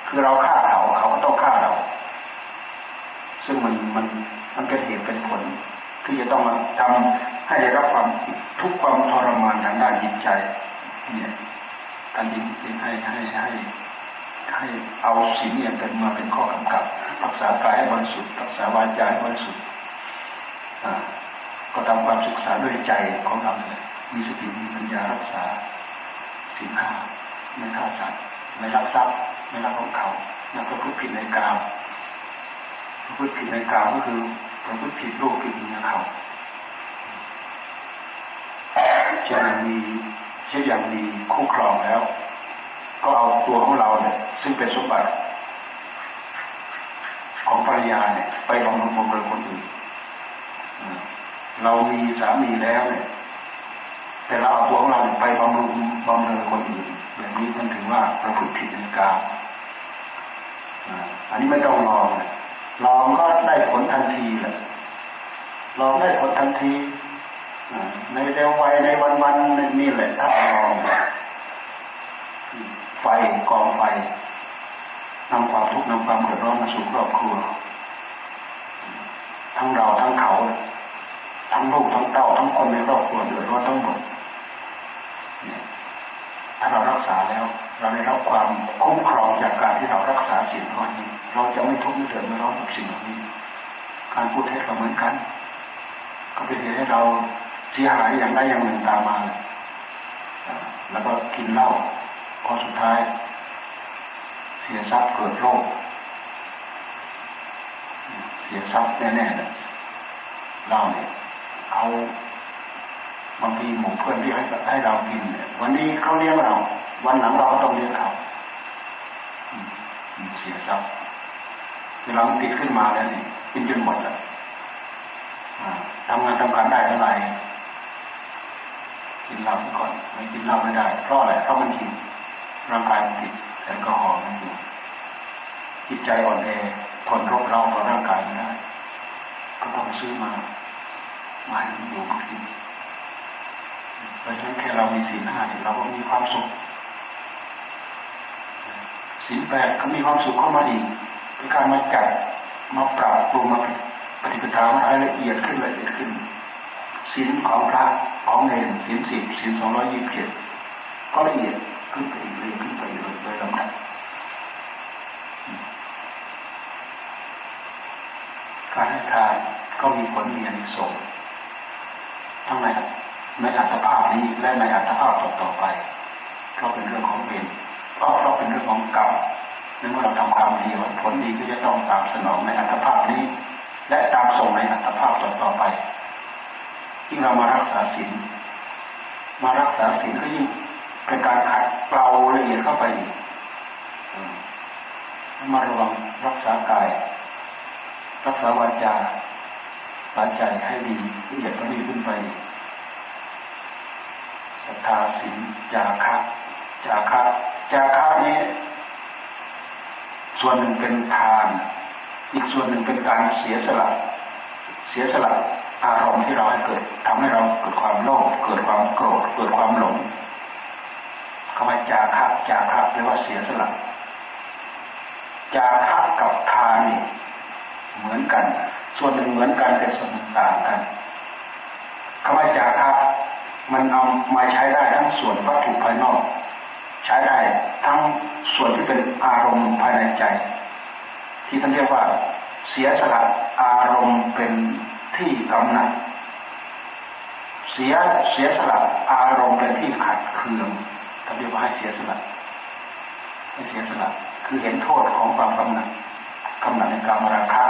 คือเราฆ่าเขาเขาก็ต้องฆ่าเรา ซึ่งมันมันมันเป็นเหตุเป็นผลที่จะต้องมาทำให้ได้รับความทุกความทรมานทางด้านจิตใจ เนี่ยการยิงให้ให้ให้ ให้เอาศีลเนี่ยเป็นมาเป็นข้อกำกับ รักษากายให้บริสุทธิ์รักษาวาจาให้บริสุทธิ์ก็ทำความศึกษาด้วยใจของเราเลยมีสติมีปัญญารักษาศีลห้าไม่ฆ่าสัตว์ไม่รักทรัพย์ไม่รักของเขาแล้วก็พูดผิดในกามพูดผิดในกามก็คือประพฤติผิดโลกผิดเมียเขาเช่นมีเช่นอย่างมีคู่ครองแล้ว ก็เอาตัวของเราเนี่ยซึ่งเป็นสมบัติของภรรยาเนี่ย ไปบำรุงบำรุงคนอื่นเรามีสามีแล้วเนี่ย แต่เราเอาตัวของเราไปบำรุงบำรุงคนอื่นแบบนี้มันถือว่าเราผิผิดในกาอันนี้ไม่ต้องลองลองก็ได้ผลทันทีแหละลองได้ผลทันทีในเร็ววัยในวันวันนี่แหละถ้าลอง ไฟกองไฟนำความทุกข์นำความเดือดร้อนมาสู่ครอบครัว ทั้งเราทั้งเขา ทั้งลูกทั้งเต้าทั้งคนในครอบครัวเดือดร้อนทั้งหมดถ้าเรารักษาแล้ว เราได้รับความคุ้มครองจากการที่เรารักษาสิ่งข้อนี้ เราจะไม่ทุกข์ไม่เดือดไม่ร้อนกับสิ่งเหล่านี้ การพูดเท็จก็เหมือนกัน ก็เป็นเหตุให้เราเสียหายอย่างใดอย่างหนึ่งตามมา แล้วก็กินเหล้า พอสุดท้าย เสียทรัพย์เกิดโรค เสียทรัพย์แน่ๆเลยเหล้าเนี่ยเอาบางทีหมู่เพื่อนที่ให้ให้เรากินเนี่ยวันนี้เขาเลี้ยงเรา วันหลังเราก็ต้องเลี้ยงเขาเสียทรัพย์เวลาติดขึ้นมาแล้วนี่กินจนหมดแล้วทำงานทำการได้เท่าไหร่กินเหล้าก่อน ไม่กินเหล้าไม่ได้เพราะอะไรเพราะมันหิว ร่างกายมันติดแอลกอฮอล์มันอยู่จิตใจอ่อนแอทนรบเรากับร่างกายไม่ได้ก็ต้องซื้อมามาให้มันอยู่มากินเพราะฉะนั้นแค่เรามีศีลห้าเราก็มีความสุขศีลแปดก็มีความสุขเข้ามาดีเป็นการมาจัดมาปรับปรุงมาปฏิปทาให้ละเอียดขึ้นละเอียดขึ้นศีลของพระของเนรศีลสิบศีลสองร้อยยี่สิบเจ็ดก็ละเอียด ขึ้นไปอีกเรื่อยขึ้นไปเรื่อยโดยลำดับการให้ทานก็มีผลมีอานิสงส์ทั้งในในอัตภาพนี้และในอัตภาพต่อไปเพราะเป็นเรื่องของเวรเพราะเพราะเป็นเรื่องของกรรมเมื่อเราทำความดีผลดีก็จะต้องตามสนองในอัตภาพนี้ และตามส่งในอัตภาพต่อต่อไปยิ่งเรามารักษาศีลมารักษาศีลก็ยิ่ง เป็นการขัดเกลาละเอียดเข้าไปมาระวังรักษากาย รักษาวาจาปาใจให้ดีละเอียดก็ดีขึ้นไปศรัทธาศีลจาคะจาคะจาคะนี้ ส่วนหนึ่งเป็นทาน อีกส่วนหนึ่งเป็นการเสียสละ เสียสละอารมณ์ที่เราให้เกิดทำให้เราเกิดความโลภเกิดความโกรธ เกิดความหลงำว่าจาคะจาคะแปลว่าเสียสละจาคะกับทานี่เหมือนกัน ส่วนหนึ่งเหมือนกันแต่ส่วนหนึ่งต่างกันคำว่าจาคะมันเอามาใช้ได้ทั้งส่วนวัตถุภายนอก ใช้ได้ทั้งส่วนที่เป็นอารมณ์ภายในใจ ที่ท่านเรียกว่าเสียสละอารมณ์เป็นที่กำหนัดเสียเสียสละอารมณ์เป็นที่ขัดเคือง ท่านเรียกว่าให้เสียสละให้เสียสละคือเห็นโทษของความกำหนัดกำหนัดในการมราคา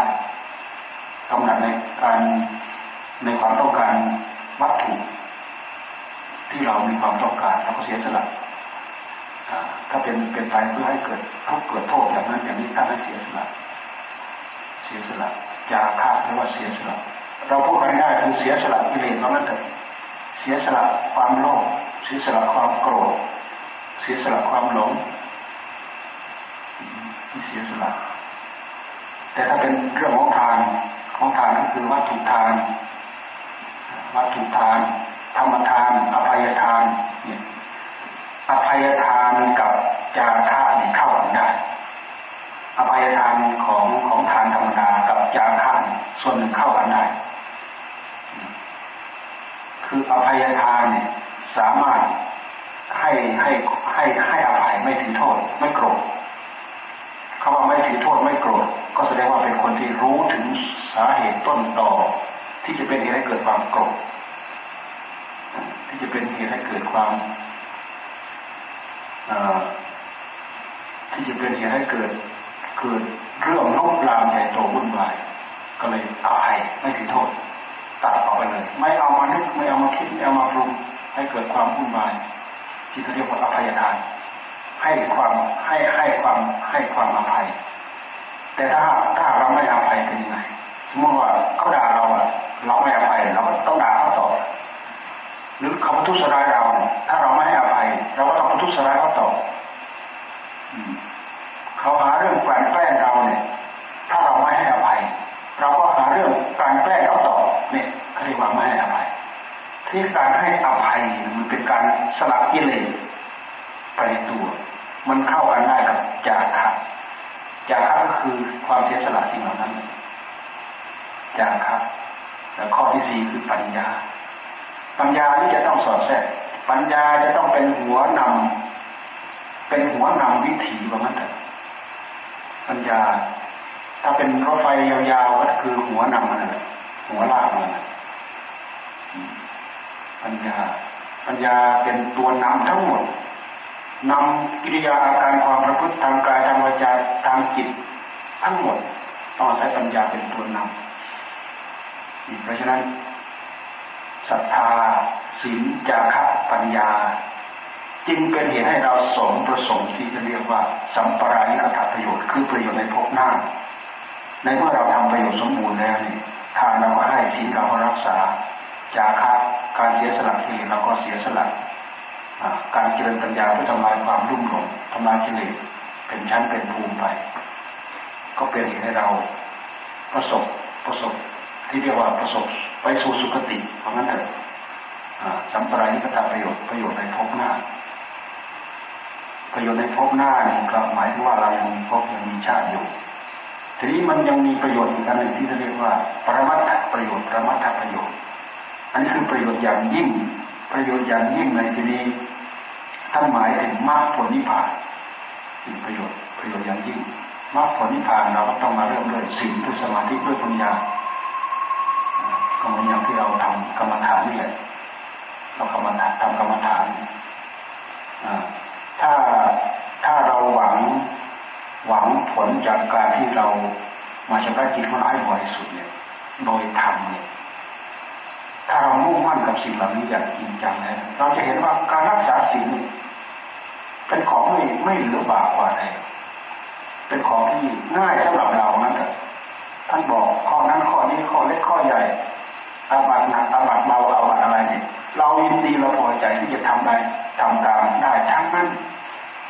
กำหนัดในการในความต้องการวัตถุที่เรามีความต้องการเราก็เสียสละถ้าเป็นเป็นไปเพื่อให้เกิดทุกเกิดโทษอย่างนั้นอย่างนี้ท่านให้เสียสละเสียสละจาค่าเรียกว่าเสียสละเราพูดง่ายๆคือเสียสละกิเลสเพราะนั้นเถอะเสียสละความโลภเสียสละความโกรธ เสียสละความหลงเสียสละแต่ถ้าเป็นเรื่องของทานของทานก็คือวัตถุทาน วัตถุทาน ธรรมทาน อภัยทานเนี่ยอภัยทานกับจาระนี่เข้ากันได้ อภัยทานของของทานธรรมดากับจาระส่วนหนึ่งเข้ากันได้ คืออภัยทานเนี่ยสามารถ ให้ให้ให้ให้อภัยไม่ถือโทษไม่โกรธเขาว่าไม่ถือโทษไม่โกรธก็แสดงว่าเป็นคนที่รู้ถึงสาเหตุต้นตอที่จะเป็นเหตุให้เกิดความโกรธที่จะเป็นเหตุให้เกิดความที่จะเป็นเหตุให้เกิดเกิดเรื่องลุกลามใหญ่โตวุ่นวายก็เลยอภัยไม่ถือโทษตัดออกไปเลย ไม่เอามานึกไม่เอามาคิดไม่เอามาปรุงให้เกิดความวุ่นวาย ที่เรียกว่าอภัยทานให้ความให้ให้ความให้ความอภัย แต่ถ้าถ้าเราไม่อภัยเป็นยังไงสมมติว่าเขาด่าเราอะ เราไม่อภัยเราก็ต้องด่าเขาต่อหรือเขาทุสร้ายเรา ถ้าเราไม่ให้อภัย เราก็ต้องทุสร้ายเขาต่อเขาหาเรื่องแกล้งแกล้งเราเนี่ย ถ้าเราไม่ให้อภัย เราก็หาเรื่องการแกล้งเขาต่อเนี่ยเขาเรียกว่าไม่ให้อภัย ที่การให้อภัยมันเป็นการสลักกิเลสไปในตัว มันเข้ากันได้กับจาระจาระก็คือความเสียสละสิ่งเหล่านั้นจาระแต่ข้อที่สี่คือปัญญา ปัญญาที่จะต้องสอดแทรกปัญญาจะต้องเป็นหัวนำเป็นหัวนำวิถีว่ามันเถอะปัญญา ถ้าเป็นรถไฟยาวๆก็คือหัวนำมันเลยหัวลากมัน ปัญญา ปัญญาเป็นตัวนำทั้งหมดนำกิริยาอาการความประพฤติทางกายทางวาจาทางจิต ทั้งหมดต้องใช้ปัญญาเป็นตัวนำเพราะฉะนั้นศรัทธาศีลจาระปัญญา จึงเป็นเหตุให้เราสมประสงค์ที่จะเรียกว่า สัมปรายิอัตประโยชน์คือประโยชน์ในภพหน้า ในเมื่อเราทำประโยชน์สมบูรณ์แล้วนี่ทานเราก็ให้ศีลเราก็รักษาจาระ การเสียสละที่เราก็เสียสละการเจริญปัญญาเพื่อทำลายความรุ่มหลงทำลายกิเลสเป็นชั้นเป็นภูมิไป ก็เป็นเหตุให้เราประสบประสบที่เรียกว่าประสบไปสู่สุคติเพราะงั้นเถอะสัมปรายิกตาประโยชน์ประโยชน์ในภพหน้า ประโยชน์ในภพหน้านี่ก็หมายถึงว่าเรายังมีภพยังมีชาติอยู่ทีนี้มันยังมีประโยชน์อีกอันหนึ่งที่เรียกว่า ประมัตถประโยชน์ประมัตถประโยชน์ อันนี้คือประโยชน์อย่างยิ่ง ประโยชน์อย่างยิ่งในที่นี้ท่านหมายถึงมรรคผลนิพพานเป็นประโยชน์ประโยชน์อย่างยิ่งมรรคผลนิพพานเราก็ต้องมาเริ่มด้วยศีลด้วยสมาธิด้วยปัญญาก็เหมือนอย่างที่เราทำกรรมฐานนี่แหละเรากรรมฐานทำกรรมฐานถ้าถ้าเราหวังหวังผลจากการที่เรามาชำระจิตของเราให้บริสุทธิ์เนี่ย โดยธรรมเนี่ย ถ้าเรามุ่งมั่นกับสิ่งเหล่านี้อย่างจริงจังแล้วเราจะเห็นว่าการรักษาสิ่งเป็นของไม่ไม่เหลือบากกว่าใดเป็นของที่ง่ายสำหรับเรานั่นแหละท่านบอกข้อนั้นข้อนี้ข้อเล็กข้อใหญ่อาบัตหนักอาบัตเบาอาบัตอะไรเนี่ยเรายินดีเราพอใจที่จะทำได้ทำตามได้ทั้งนั้น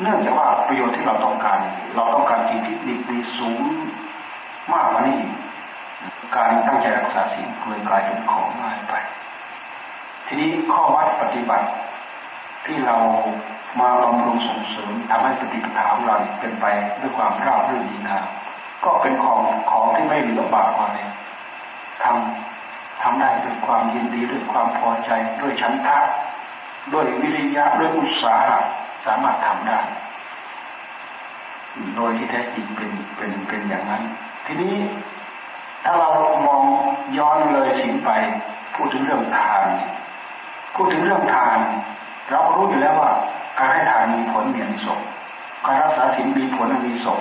เนื่องจากว่าประโยชน์ที่เราต้องการ เราต้องการจิตที่ดีดีสูงมากกว่านี้ การตั้งใจรักษาสิ่งเลยกลายเป็นของง่ายไป ทีนี้ข้อวัดปฏิบัติ ที่เรามาบำรุงส่งเสริมทำให้ปฏิปทาของเราเป็นไปด้วยความราบรื่นดีงามก็เป็นของของที่ไม่เหลือบากกว่าเลยทำทำได้ด้วยความยินดีด้วยความพอใจด้วยชันทะด้วยวิริยะด้วยอุตสาหะสามารถทำได้ โดยที่แท้จริงเป็นเป็นเป็นอย่างนั้น ทีนี้ ถ้าเรามองย้อนเลยสิ่งไป พูดถึงเรื่องทาน พูดถึงเรื่องทาน เรารู้อยู่แล้วว่า การให้ทานมีผลมีอนิสงส์การรักษาศีลมีผลมีสง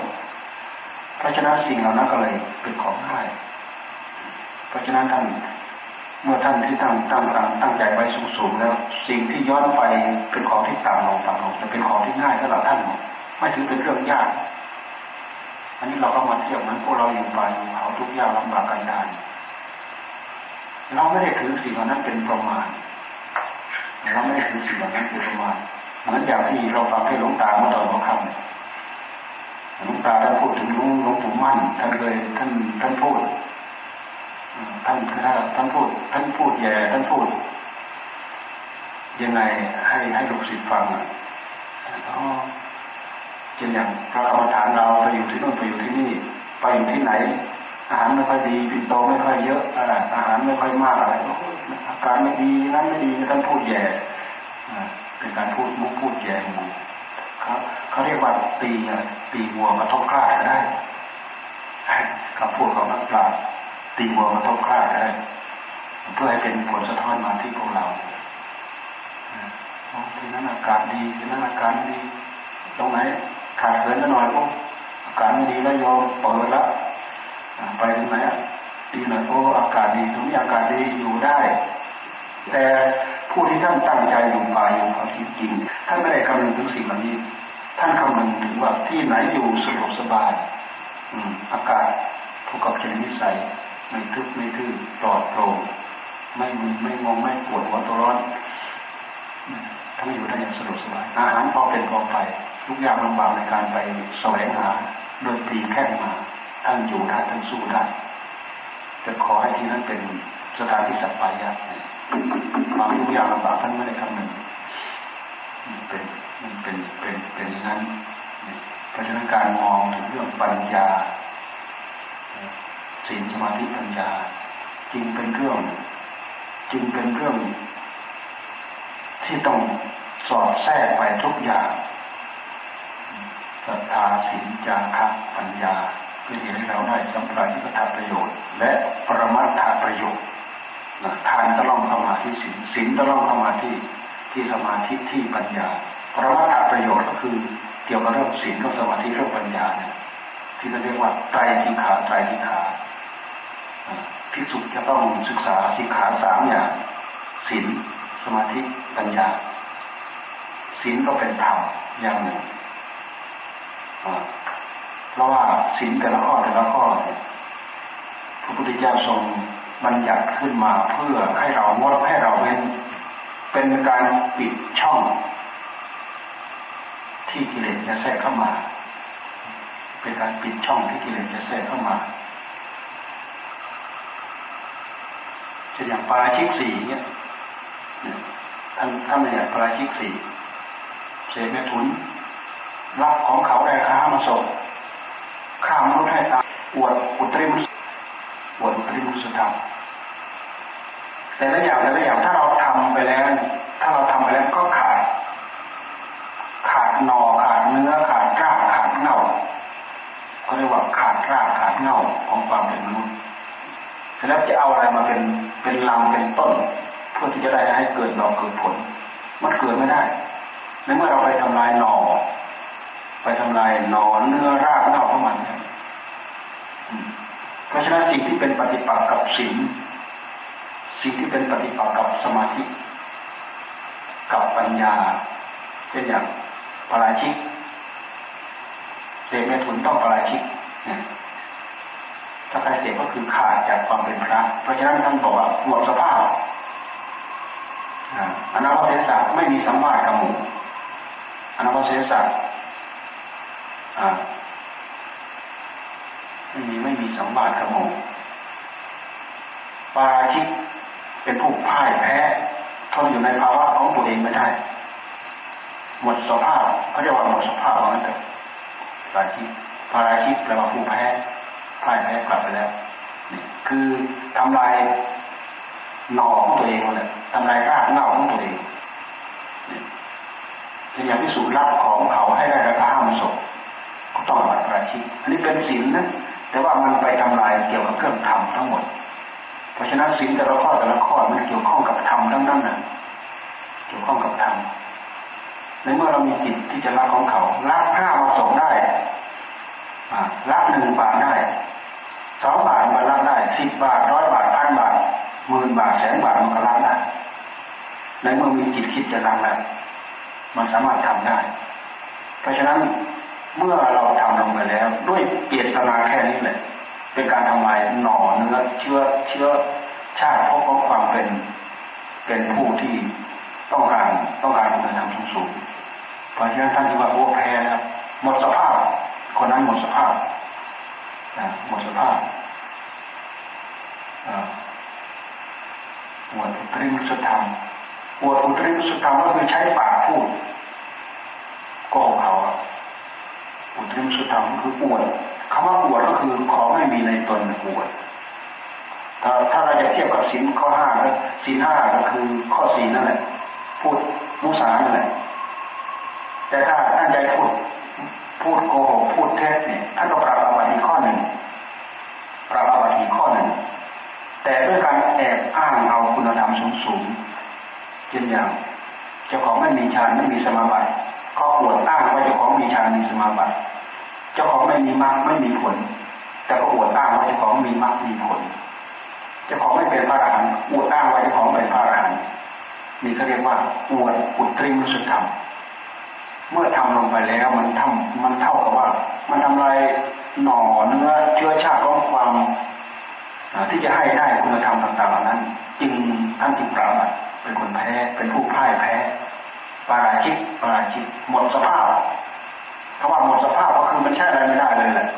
เพราะฉะนั้นสิ่งเหล่านั้นก็เลยเป็นของง่าย เพราะฉะนั้นท่านเมื่อท่านที่ตั้งตั้งตั้งใจไว้สูงๆแล้ว สิ่งที่ย้อนไปเป็นของที่ต่ำลงต่ำลงจะเป็นของที่ง่ายสำหรับท่านไม่ถือเป็นเรื่องยาก อันนี้เราก็มาเที่ยวนั้นพวกเราอยู่ไปเขาทุกยากลำบากกันดานเราไม่ได้ถือสิ่งเหล่านั้นเป็นประมาณเราไม่ได้ถือสิ่งเหล่านั้นเป็นประมาณเหมือนอย่างที่เราฟังที่หลวงตาเมื่อตอนหัวค่ำหลวงตาท่านพูดถึงหลวงหลวงปู่มั่นท่านเลยท่านท่านพูดท่านท่านพูด ท่านพูดแย่ท่านพูด ยังไงให้ให้ลูกศิษย์ฟังอ่ะช่นอย่างพระกรรมฐานเราไปอยู่ที่นู่นไปอยู่ที่นี่ ไปอยู่ที่ไหน อาหารไม่ค่อยดีปินโตไม่ค่อยเยอะอาหารไม่ค่อยมากอะไรอาการไม่ดีนั้นไม่ดีท่านพูดแย่เป็นการพูดมุกพูดแย่หมูเขาเขาเรียกว่าตีตีวัวมาทบคลาดก็ได้คำพูดของนักปราชญ์ตีวัวมาทบคลาดก็ได้ เพื่อให้เป็นผลสะท้อนมาที่พวกเราที่นั้นอากาศดีที่นั้นอาการดี ตรงไหน ขาดเกินหน่อยโอ้อาการดีแล้วโยมเปิดละไปตรงไหนดีหน่อยโอ้อากาศดีตรงนี้อากาศดีอยู่ได้ แต่ผู้ที่ท่านตั้งใจอยู่ป่าอยู่เขาจริงท่านไม่ได้คำนึงถึงสิ่งเหล่านี้ ท่านคำนึงถึงว่าที่ไหนอยู่สะดวกสบาย อืม อากาศถูกกับเจนิสัยไม่ทึบไม่ทื่อปลอดโปร่งไม่มึนไม่งงไม่ปวดหัวตัวร้อนท่านอยู่ได้อย่างสะดวกสบายอาหารพอเป็นพอไป ทุกอย่างลำบากในการไปแสวงหาโดยตีแค่มาท่านอยู่ได้ท่านสู้ได้จะขอให้ที่นั้นเป็นสถานที่สัปปายะบางทุกอย่างลำบากท่านไม่ได้คำนึงเป็นเป็นเป็นเป็นนั้นเพราะฉะนั้นการมองถึงเรื่องปัญญาศีลสมาธิปัญญา จึงเป็นเรื่องจึงเป็นเรื่องที่ต้องสอดแทรกไปทุกอย่าง ศรัทธาศีลจาคะปัญญาเพื่อให้เราได้สัมผัสที่ประประโยชน์ และปรมัตถประโยชน์ทานต้องลองเข้ามาที่ศีลศีลต้องลองเข้ามาที่ที่สมาธิที่ปัญญาปรมัตถประโยชน์ก็คือเกี่ยวกับเรื่องศีลกับสมาธิเรื่องปัญญาเนี่ยที่เราเรียกว่าไตรสิกขาไตรสิกขาพิสุจะต้องศึกษาสิกขาสามอย่างศีลสมาธิปัญญาศีลก็เป็นธรรมอย่างหนึ่ง เพราะว่าศีลแต่ละข้อแต่ละข้อเนี่ยพระพุทธเจ้าทรงบัญญัติขึ้นมาเพื่อให้เรางดให้เราเป็นเป็นการปิดช่อง ที่กิเลสจะแทรกเข้ามา เป็นการปิดช่องที่กิเลสจะแทรกเข้ามาเช่นอย่างปาราชิกสี่เนี่ยท่านท่านเนี่ยปาราชิกสี่เสพเมถุน รับของเขาได้ค้ามาส่งข้ามนุษย์ให้ตาอวดอุตริมุสอวดอุตริมุสธรรมแต่ละอย่างแต่ละอย่างถ้าเราทำไปแล้ว ถ้าเราทำไปแล้วก็ขาด ขาดหนอขาดเนื้อขาดรากขาดเง่าเขาเรียกว่าขาดรากขาดเง่าของความเป็นมนุษย์แล้วจะเอาอะไรมาเป็นเป็นลำเป็นต้น เพื่อที่จะได้ให้เกิดดอกเกิดผล มันเกิดไม่ได้ในเมื่อเราไปทำลายหนอ ไปทำลายหนอนเนื้อรากเน่าของมัน เพราะฉะนั้นสิ่งที่เป็นปฏิปักษ์กับศีลสิ่งที่เป็นปฏิปักษ์กับสมาธิ กับปัญญาเช่นอย่างปราชิกเสพเมถุนต้องปราชิกถ้าใครเสพก็คือขาดจากความเป็นพระ เพราะฉะนั้นท่านบอกว่าหมดสภาพอนาคตเสสะไม่มีสัมมากับหมู่อนาคตเสสะ ไม่มีไม่มีสัมบาทกระโมปาชิกเป็นผู้พ่ายแพ้ทนอยู่ในภาวะของตัวเองไม่ได้ หมดสภาพเขาเรียกว่าหมดสภาพของนั้นเถอะปาชิกปาราชิกแปลว่าผู้แพ้พ่ายแพ้กลับไปแล้วนี่คือทำลายหน่อของตัวเองเลยทำลายรากเง่าของตัวเองเป็นอย่างพิสูจน์รับของเขาให้ได้ราคาห้ามศพ ต้องบัตรราชิกอันนี้เป็นศีลนะแต่ว่ามันไปทำลายเกี่ยวกับเครื่องธรรมทั้งหมด เพราะฉะนั้นศีลแต่ละข้อแต่ละข้อมันเกี่ยวข้องกับธรรมทั้งนั้นนะเกี่ยวข้องกับธรรมในเมื่อเรามีจิตที่จะรักของเขารักห้ามาส่งได้รักหนึ่งบาทได้สองบาทมารักได้สิบบาทร้อยบาทพันบาทหมื่นบาทแสนบาทมันก็รักได้ในเมื่อมีจิตคิดจะรักแล้วมันสามารถทำได้ เพราะฉะนั้น เมื่อเราทำลงไปแล้ว ด้วยเจตนาแค่นี้แหละ เป็นการทำลายหน่อเนื้อเชื้อเชื้อชาติพบของความเป็นเป็นผู้ที่ต้องการต้องการคุณธรรมสูงสูงเพราะฉะนั้นท่านที่ว่าโอ้แพ้แล้วหมดสภาพ คนนั้นหมดสภาพหมดสภาพหมดอุตริมุสธรรมอวดอุตริมุสธรรมก็คือใช้ปากพูดโกหกเขา อุตริมสุธรรมคืออวดคำว่าอวดก็คือของไม่มีในตนอวดถ้าถ้าเราจะเทียบกับสินข้อห้าสินห้าก็คือข้อสี่นั่นแหละพูดมุสานั่นแหละแต่ถ้าท่านใจพูดพูดโกหกพูดเท็จเนี่ยท่านก็ปรับอาบัติข้อหนึ่งปรับอาบัติข้อหนึ่งแต่ด้วยการแอบอ้างเอาคุณธรรมสูงๆเช่นอย่างเจ้าของไม่มีฌานไม่มีสมาบัติก็อวดอ้างว่าเจ้าของ มีฌานมีสมาบัติเจ้าของไม่มีมรรคไม่มีผล แต่ก็อวดอ้างว่าเจ้าของมีมรรคมีผลเจ้าของไม่เป็นพระอรหันต์อวดอ้างว่าเจ้าของเป็นพระอรหันต์นี่เขาเรียกว่าอวดอุตริมุสธรรมเมื่อทำลงไปแล้วมันทำมันเท่ากับว่า มันทำลายหน่อเนื้อเชื้อชาติของความที่จะให้ได้คุณธรรมต่างๆเหล่านั้น จึงท่านจึงปราบเป็นคนแพ้เป็นผู้พ่ายแพ้ปาราชิกปาราชิกหมดสภาพ คำว่าหมดสภาพก็คือมันใช่อะไรไม่ได้เลยแหละ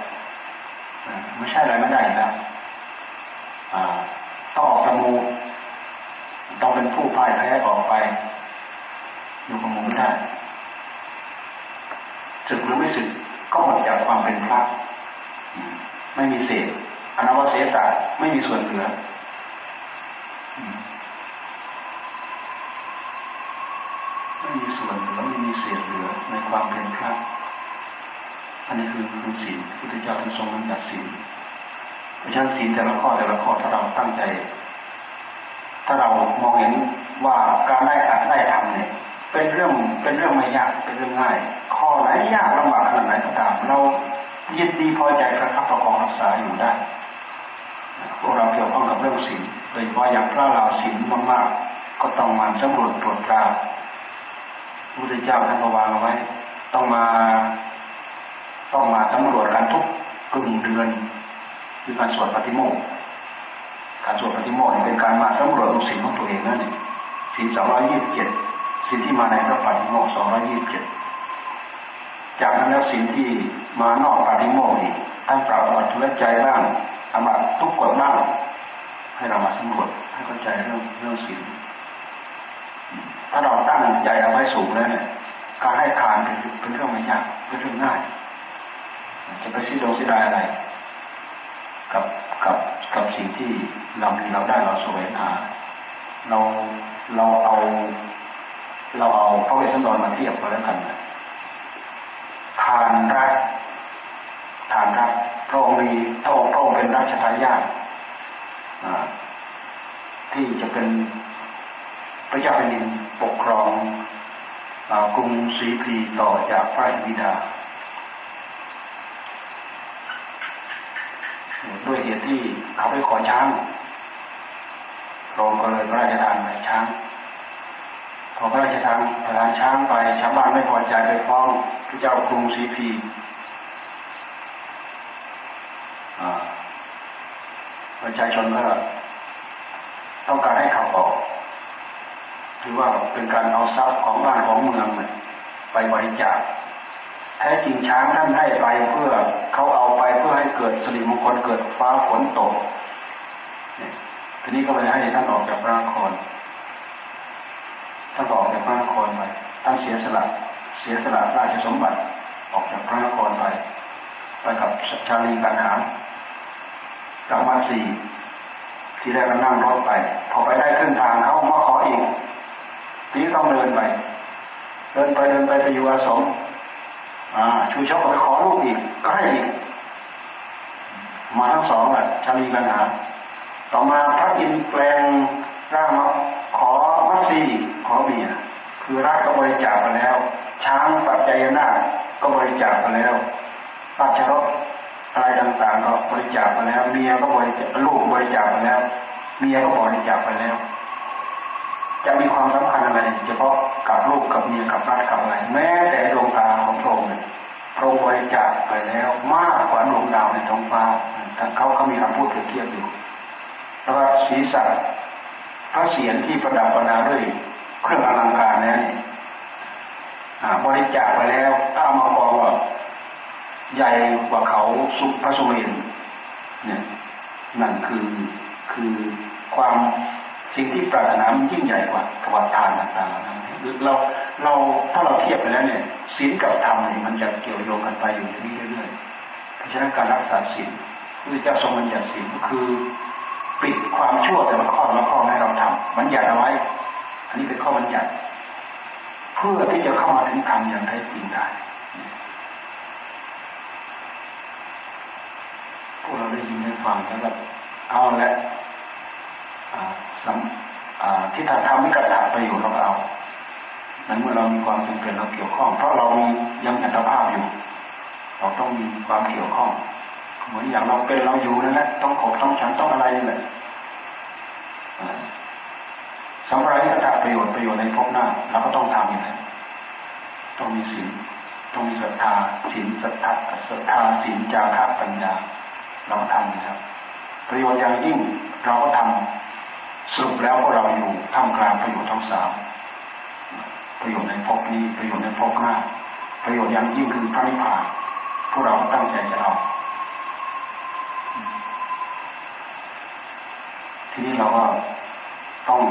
ไม่ใช่อะไรไม่ได้แล้วต้องออกจากมูต้องเป็นผู้พ่ายแพ้ออกไปอยู่กับมูไม่ได้สึกหรือไม่สึกก็หมดจากความเป็นพระไม่มีเศษอนาวเสสะไม่มีส่วนเหลือไม่มีส่วนเหลือไม่มีเศษเหลือในความเป็นพระ นนี้คือคือศีลพุทธเจ้าท่านทรงบัญญัติศีลเพราะฉะนั้นศีลแต่ละข้อแต่ละข้อถ้าเราตั้งใจ ถ้าเรามองเห็นว่าการได้ตัดได้ทำเนี่ยเป็นเรื่องเป็นเรื่องไม่ยากเป็นเรื่องง่าย ข้อไหนยากลำบากขนาดไหนก็ตามเรายินดีพอใจประคับประคองรักษาอยู่ได้พวกเราเกี่ยวข้องกับเรื่องศีลโดยเฉพาะอย่างพระเราศีลมากๆ ก็ต้องมาสำรวจตรวจตราพระพุทธเจ้าท่านก็วางเอาไว้ ต้องมา ต้องมาสำรวจการทุกกึ่งเดือนคือการสวดปฏิโมกข์การสวดปฏิโมกข์เป็นการมาสำรวจสิ่งของตัวเองนั่นเองสิ่งสองร้อยยี่สิบเจ็ดสิ่งที่มาในพระปฏิโมกข์สองร้อยยี่สิบเจ็ดจากนั้นแล้วสิ่งที่มานอกปฏิโมกข์อีกท่านปรับวัตถุใจบ้างทำแบบทุกกฎบ้างให้เรามาสำรวจให้เข้าใจเรื่องเรื่องสิ่งถ้าเราตั้งใจเอาไว้สูงแล้วเนี่ยการให้ทานเป็นเป็นเรื่องไม่ยากเป็นเรื่องง่าย จะไปสิ้นโดสิ้นดายอะไร กับกับกับสิ่งที่เรามีเราได้เราสวยหาเราเราเอา เราเอาพระเวสสันดรมาเทียบกันแล้วกันทานรักทานรักพระองค์มีพระองค์พระองค์เป็นราชทายาทที่จะเป็นพระเจ้าแผ่นดินปกครองกรุงศรีพีต่อจากพระบิดา ด้วยเหตุที่เขาไปขอช้างพระองก็เลยพระราชทานไปช้างพอพระราชทานประทานช้างไปชาวบ้านไม่พอใจไปฟ้องพระเจ้ากรุงศรีพีประชาชนก็ต้องการให้เขาออกถือว่าเป็นการเอาทรัพย์ของบ้านของเมืองไปบริจาค แท้จริงช้างท่านให้ไปเพื่อเขาเอาไปเพื่อให้เกิดสิริมงคลเกิดฟ้าฝนตกทีนี้ก็เลยให้ท่านออกจากพระนครท่านออกจากพระนครไปท่านเสียสละเสียสละราชสมบัติออกจากพระนครไปไปกับชาลีกันหามกลับมาสี่ที่แรกก็นั่งรถไป พอไปได้ครึ่งทางเขามาขออีกทีนี้ต้องเดินไป เดินไปเดินไปไปอยู่อาสม ชูชกไปขอลูกอีกก็ให้อีก มาทั้งสองแหละชาลีกันหา ต่อมาพระอินแปลงร่างมาขอมัสีขอเมียคือรักก็บริจาคไปแล้ว ช้างปัจจัยนาก็บริจาคไปแล้วราชรถอะไรต่างๆก็บริจาคไปแล้ว เมียก็บริจาคลูกบริจาคไปแล้ว เมียก็บริจาคไปแล้ว จะมีความสำคัญอะไรเฉพาะกับลูกกับเมียกับรัฐกับอะไรแม้แต่ดวงตาของพระองค์พระองค์บริจาคไปแล้วมากกว่าดวงดาวในท้องฟ้าเขาเขามีคำพูดเปรียบเทียบอยู่แล้วก็ศีรษะพระเศียรที่ประดับประดาด้วยเครื่องอลังการนั้นบริจาคไปแล้วถ้ามาบอกว่าใหญ่กว่าเขาสุพระสุเมนเนี่ยนั่นคือคือความ สิ่งที่ปรารถนามันยิ่งใหญ่กว่าทวารทานต่างๆนั้นเราเราถ้าเราเทียบไปแล้วเนี่ยศีลกับธรรมเนี่ยมันจะเกี่ยวโยงกันไปอยู่อย่างนี้เรื่อยๆเพราะฉะนั้นการรักษาศีลพระเจ้าทรงบัญญัติศีลก็คือปิดความชั่วแต่ละข้อละข้อให้เราทำบัญญัติเอาไว้ อันนี้เป็นข้อบัญญัติ เพื่อที่จะเข้ามาถึงธรรมอย่างแท้จริงได้พวกเราได้ยินได้ฟังแล้วก็เอาละ ที่ถ้าทำไม่กระถาประโยชน์ของเรานั้นเมื่อเรามีความจำเป็นเราเกี่ยวข้อง เพราะเรามียังอัตภาพอยู่ เราต้องมีความเกี่ยวข้อง เหมือนอย่างเราเป็นเราอยู่นั่นแหละต้องขบต้องฉันต้องอะไรนี่แหละสำหรับกระถาประโยชน์ประโยชน์ในภพหน้าเราก็ต้องทำอย่างนั้นต้องมีศีลต้องมีศรัทธาศีลศรัทธาศรัทธาศีลจาระปัญญา เราทำนะครับ ประโยชน์อย่างยิ่งเราก็ทำ สรุปแล้วก็เราอยู่ท่ามกลางประโยชน์ทั้งสามประโยชน์ในภพนี้ประโยชน์ในภพหน้า ประโยชน์อย่างยิ่งคือพระนิพพานพวกเราตั้งใจจะเอาทีนี้เราก็ต้อง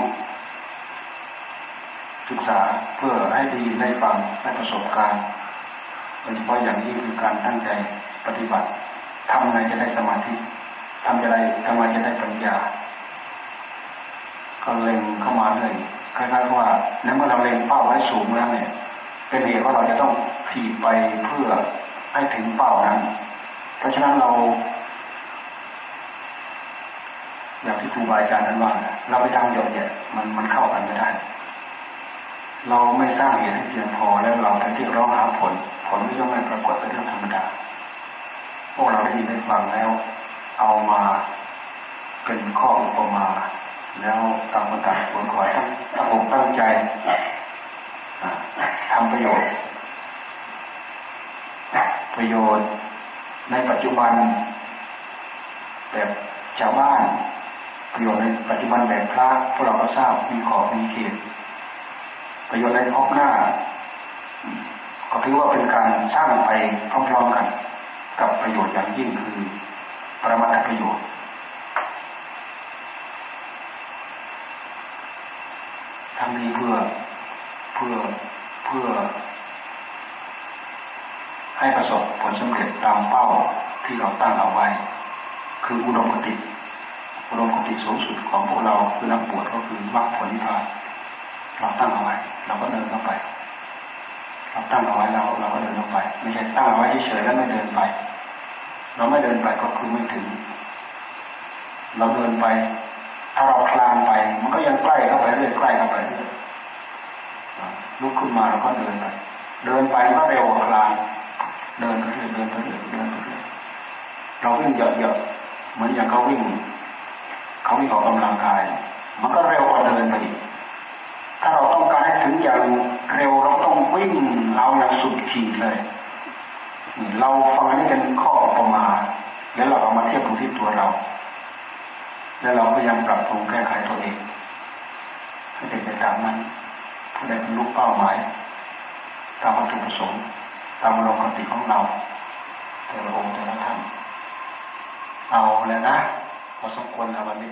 ศึกษาเพื่อให้ได้ยินได้ฟังได้ประสบการณ์โดยเฉพาะอย่างยิ่งคือการตั้งใจปฏิบัติทำไงจะได้สมาธิทำจะได้ทำไงจะได้ปัญญา ก็เล็งเข้ามาเลยคล้ายๆว่าในเมื่อเราเล็งเป้าไว้สูงแล้วเนี่ย เป็นเหตุว่าเราจะต้องถีบไปเพื่อให้ถึงเป้านั้น เพราะฉะนั้นเรา อย่างที่ครูบาอาจารย์นั้นว่าเราไปทำหยดเนี่ยมันมันเข้ากันไม่ได้ เราไม่สร้างเหตุให้เพียงพอแล้วเราไปที่ร้องหาผล ผลก็ย่อมไม่ปรากฏเป็นเรื่องธรรมดาพวกเราได้ยินได้ฟังแล้ว เอามาเป็นข้ออุปมา แล้วตามมาตัดผลขอทั้งตั้งอกตั้งใจทำประโยชน์ ประโยชน์ในปัจจุบันแบบชาวบ้าน ประโยชน์ในปัจจุบันแบบพระพวกเราก็ทราบมีขอบมีเขตประโยชน์ในพบหน้า ก็ถือว่าเป็นการสร้างไปพร้อมๆกัน กับประโยชน์อย่างยิ่งคือประมาทประโยชน์ ทำนี้เพื่อเพื่อเพื่อ ให้ประสบผลสำเร็จตามเป้าที่เราตั้งเอาไว้ คืออุดมคติอุดมคติสูงสุดของพวกเราคือนักบวชก็คือมรรคผลนิพพานเราตั้งเอาไว้เราก็เดินเข้าไป เราตั้งเอาไว้เราเราก็เดินเข้าไป ไม่ใช่ตั้งเอาไว้เฉยๆแล้วไม่เดินไป เราไม่เดินไปก็คือไม่ถึง เราเดินไป ถ้าเราคลานไป มันก็ยังใกล้เข้าไปเรื่อยใกล้เข้าไปเรื่อยลุกขึ้นมาเราก็เดินไปเดินไปมันก็เร็วกว่าคลานเดินไปเรื่อยเดินไปเรื่อยเดินไปเรื่อยเราวิ่งเยอะๆเหมือนอย่างเขาวิ่งเขาวิ่งออกกำลังกาย มันก็เร็วกว่าเดินไปอีกถ้าเราต้องการให้ถึงอย่างเร็วเราต้องวิ่งเอาอย่างสุดขีดเลยเราฟังนี้เป็นข้อประมาณแล้วเราเอามาเทียบดูที่ตัวเรา แล้วเราพยายามปรับปรุงแก้ไขตัวเองให้เป็นไปตามนั้นเพื่อได้บรรลุเป้าหมาย ตามวัตถุประสงค์ตามอารมณ์ติของเรา แต่ละองค์แต่ละท่านเอาแล้วนะพอสมควรแล้ววันนี้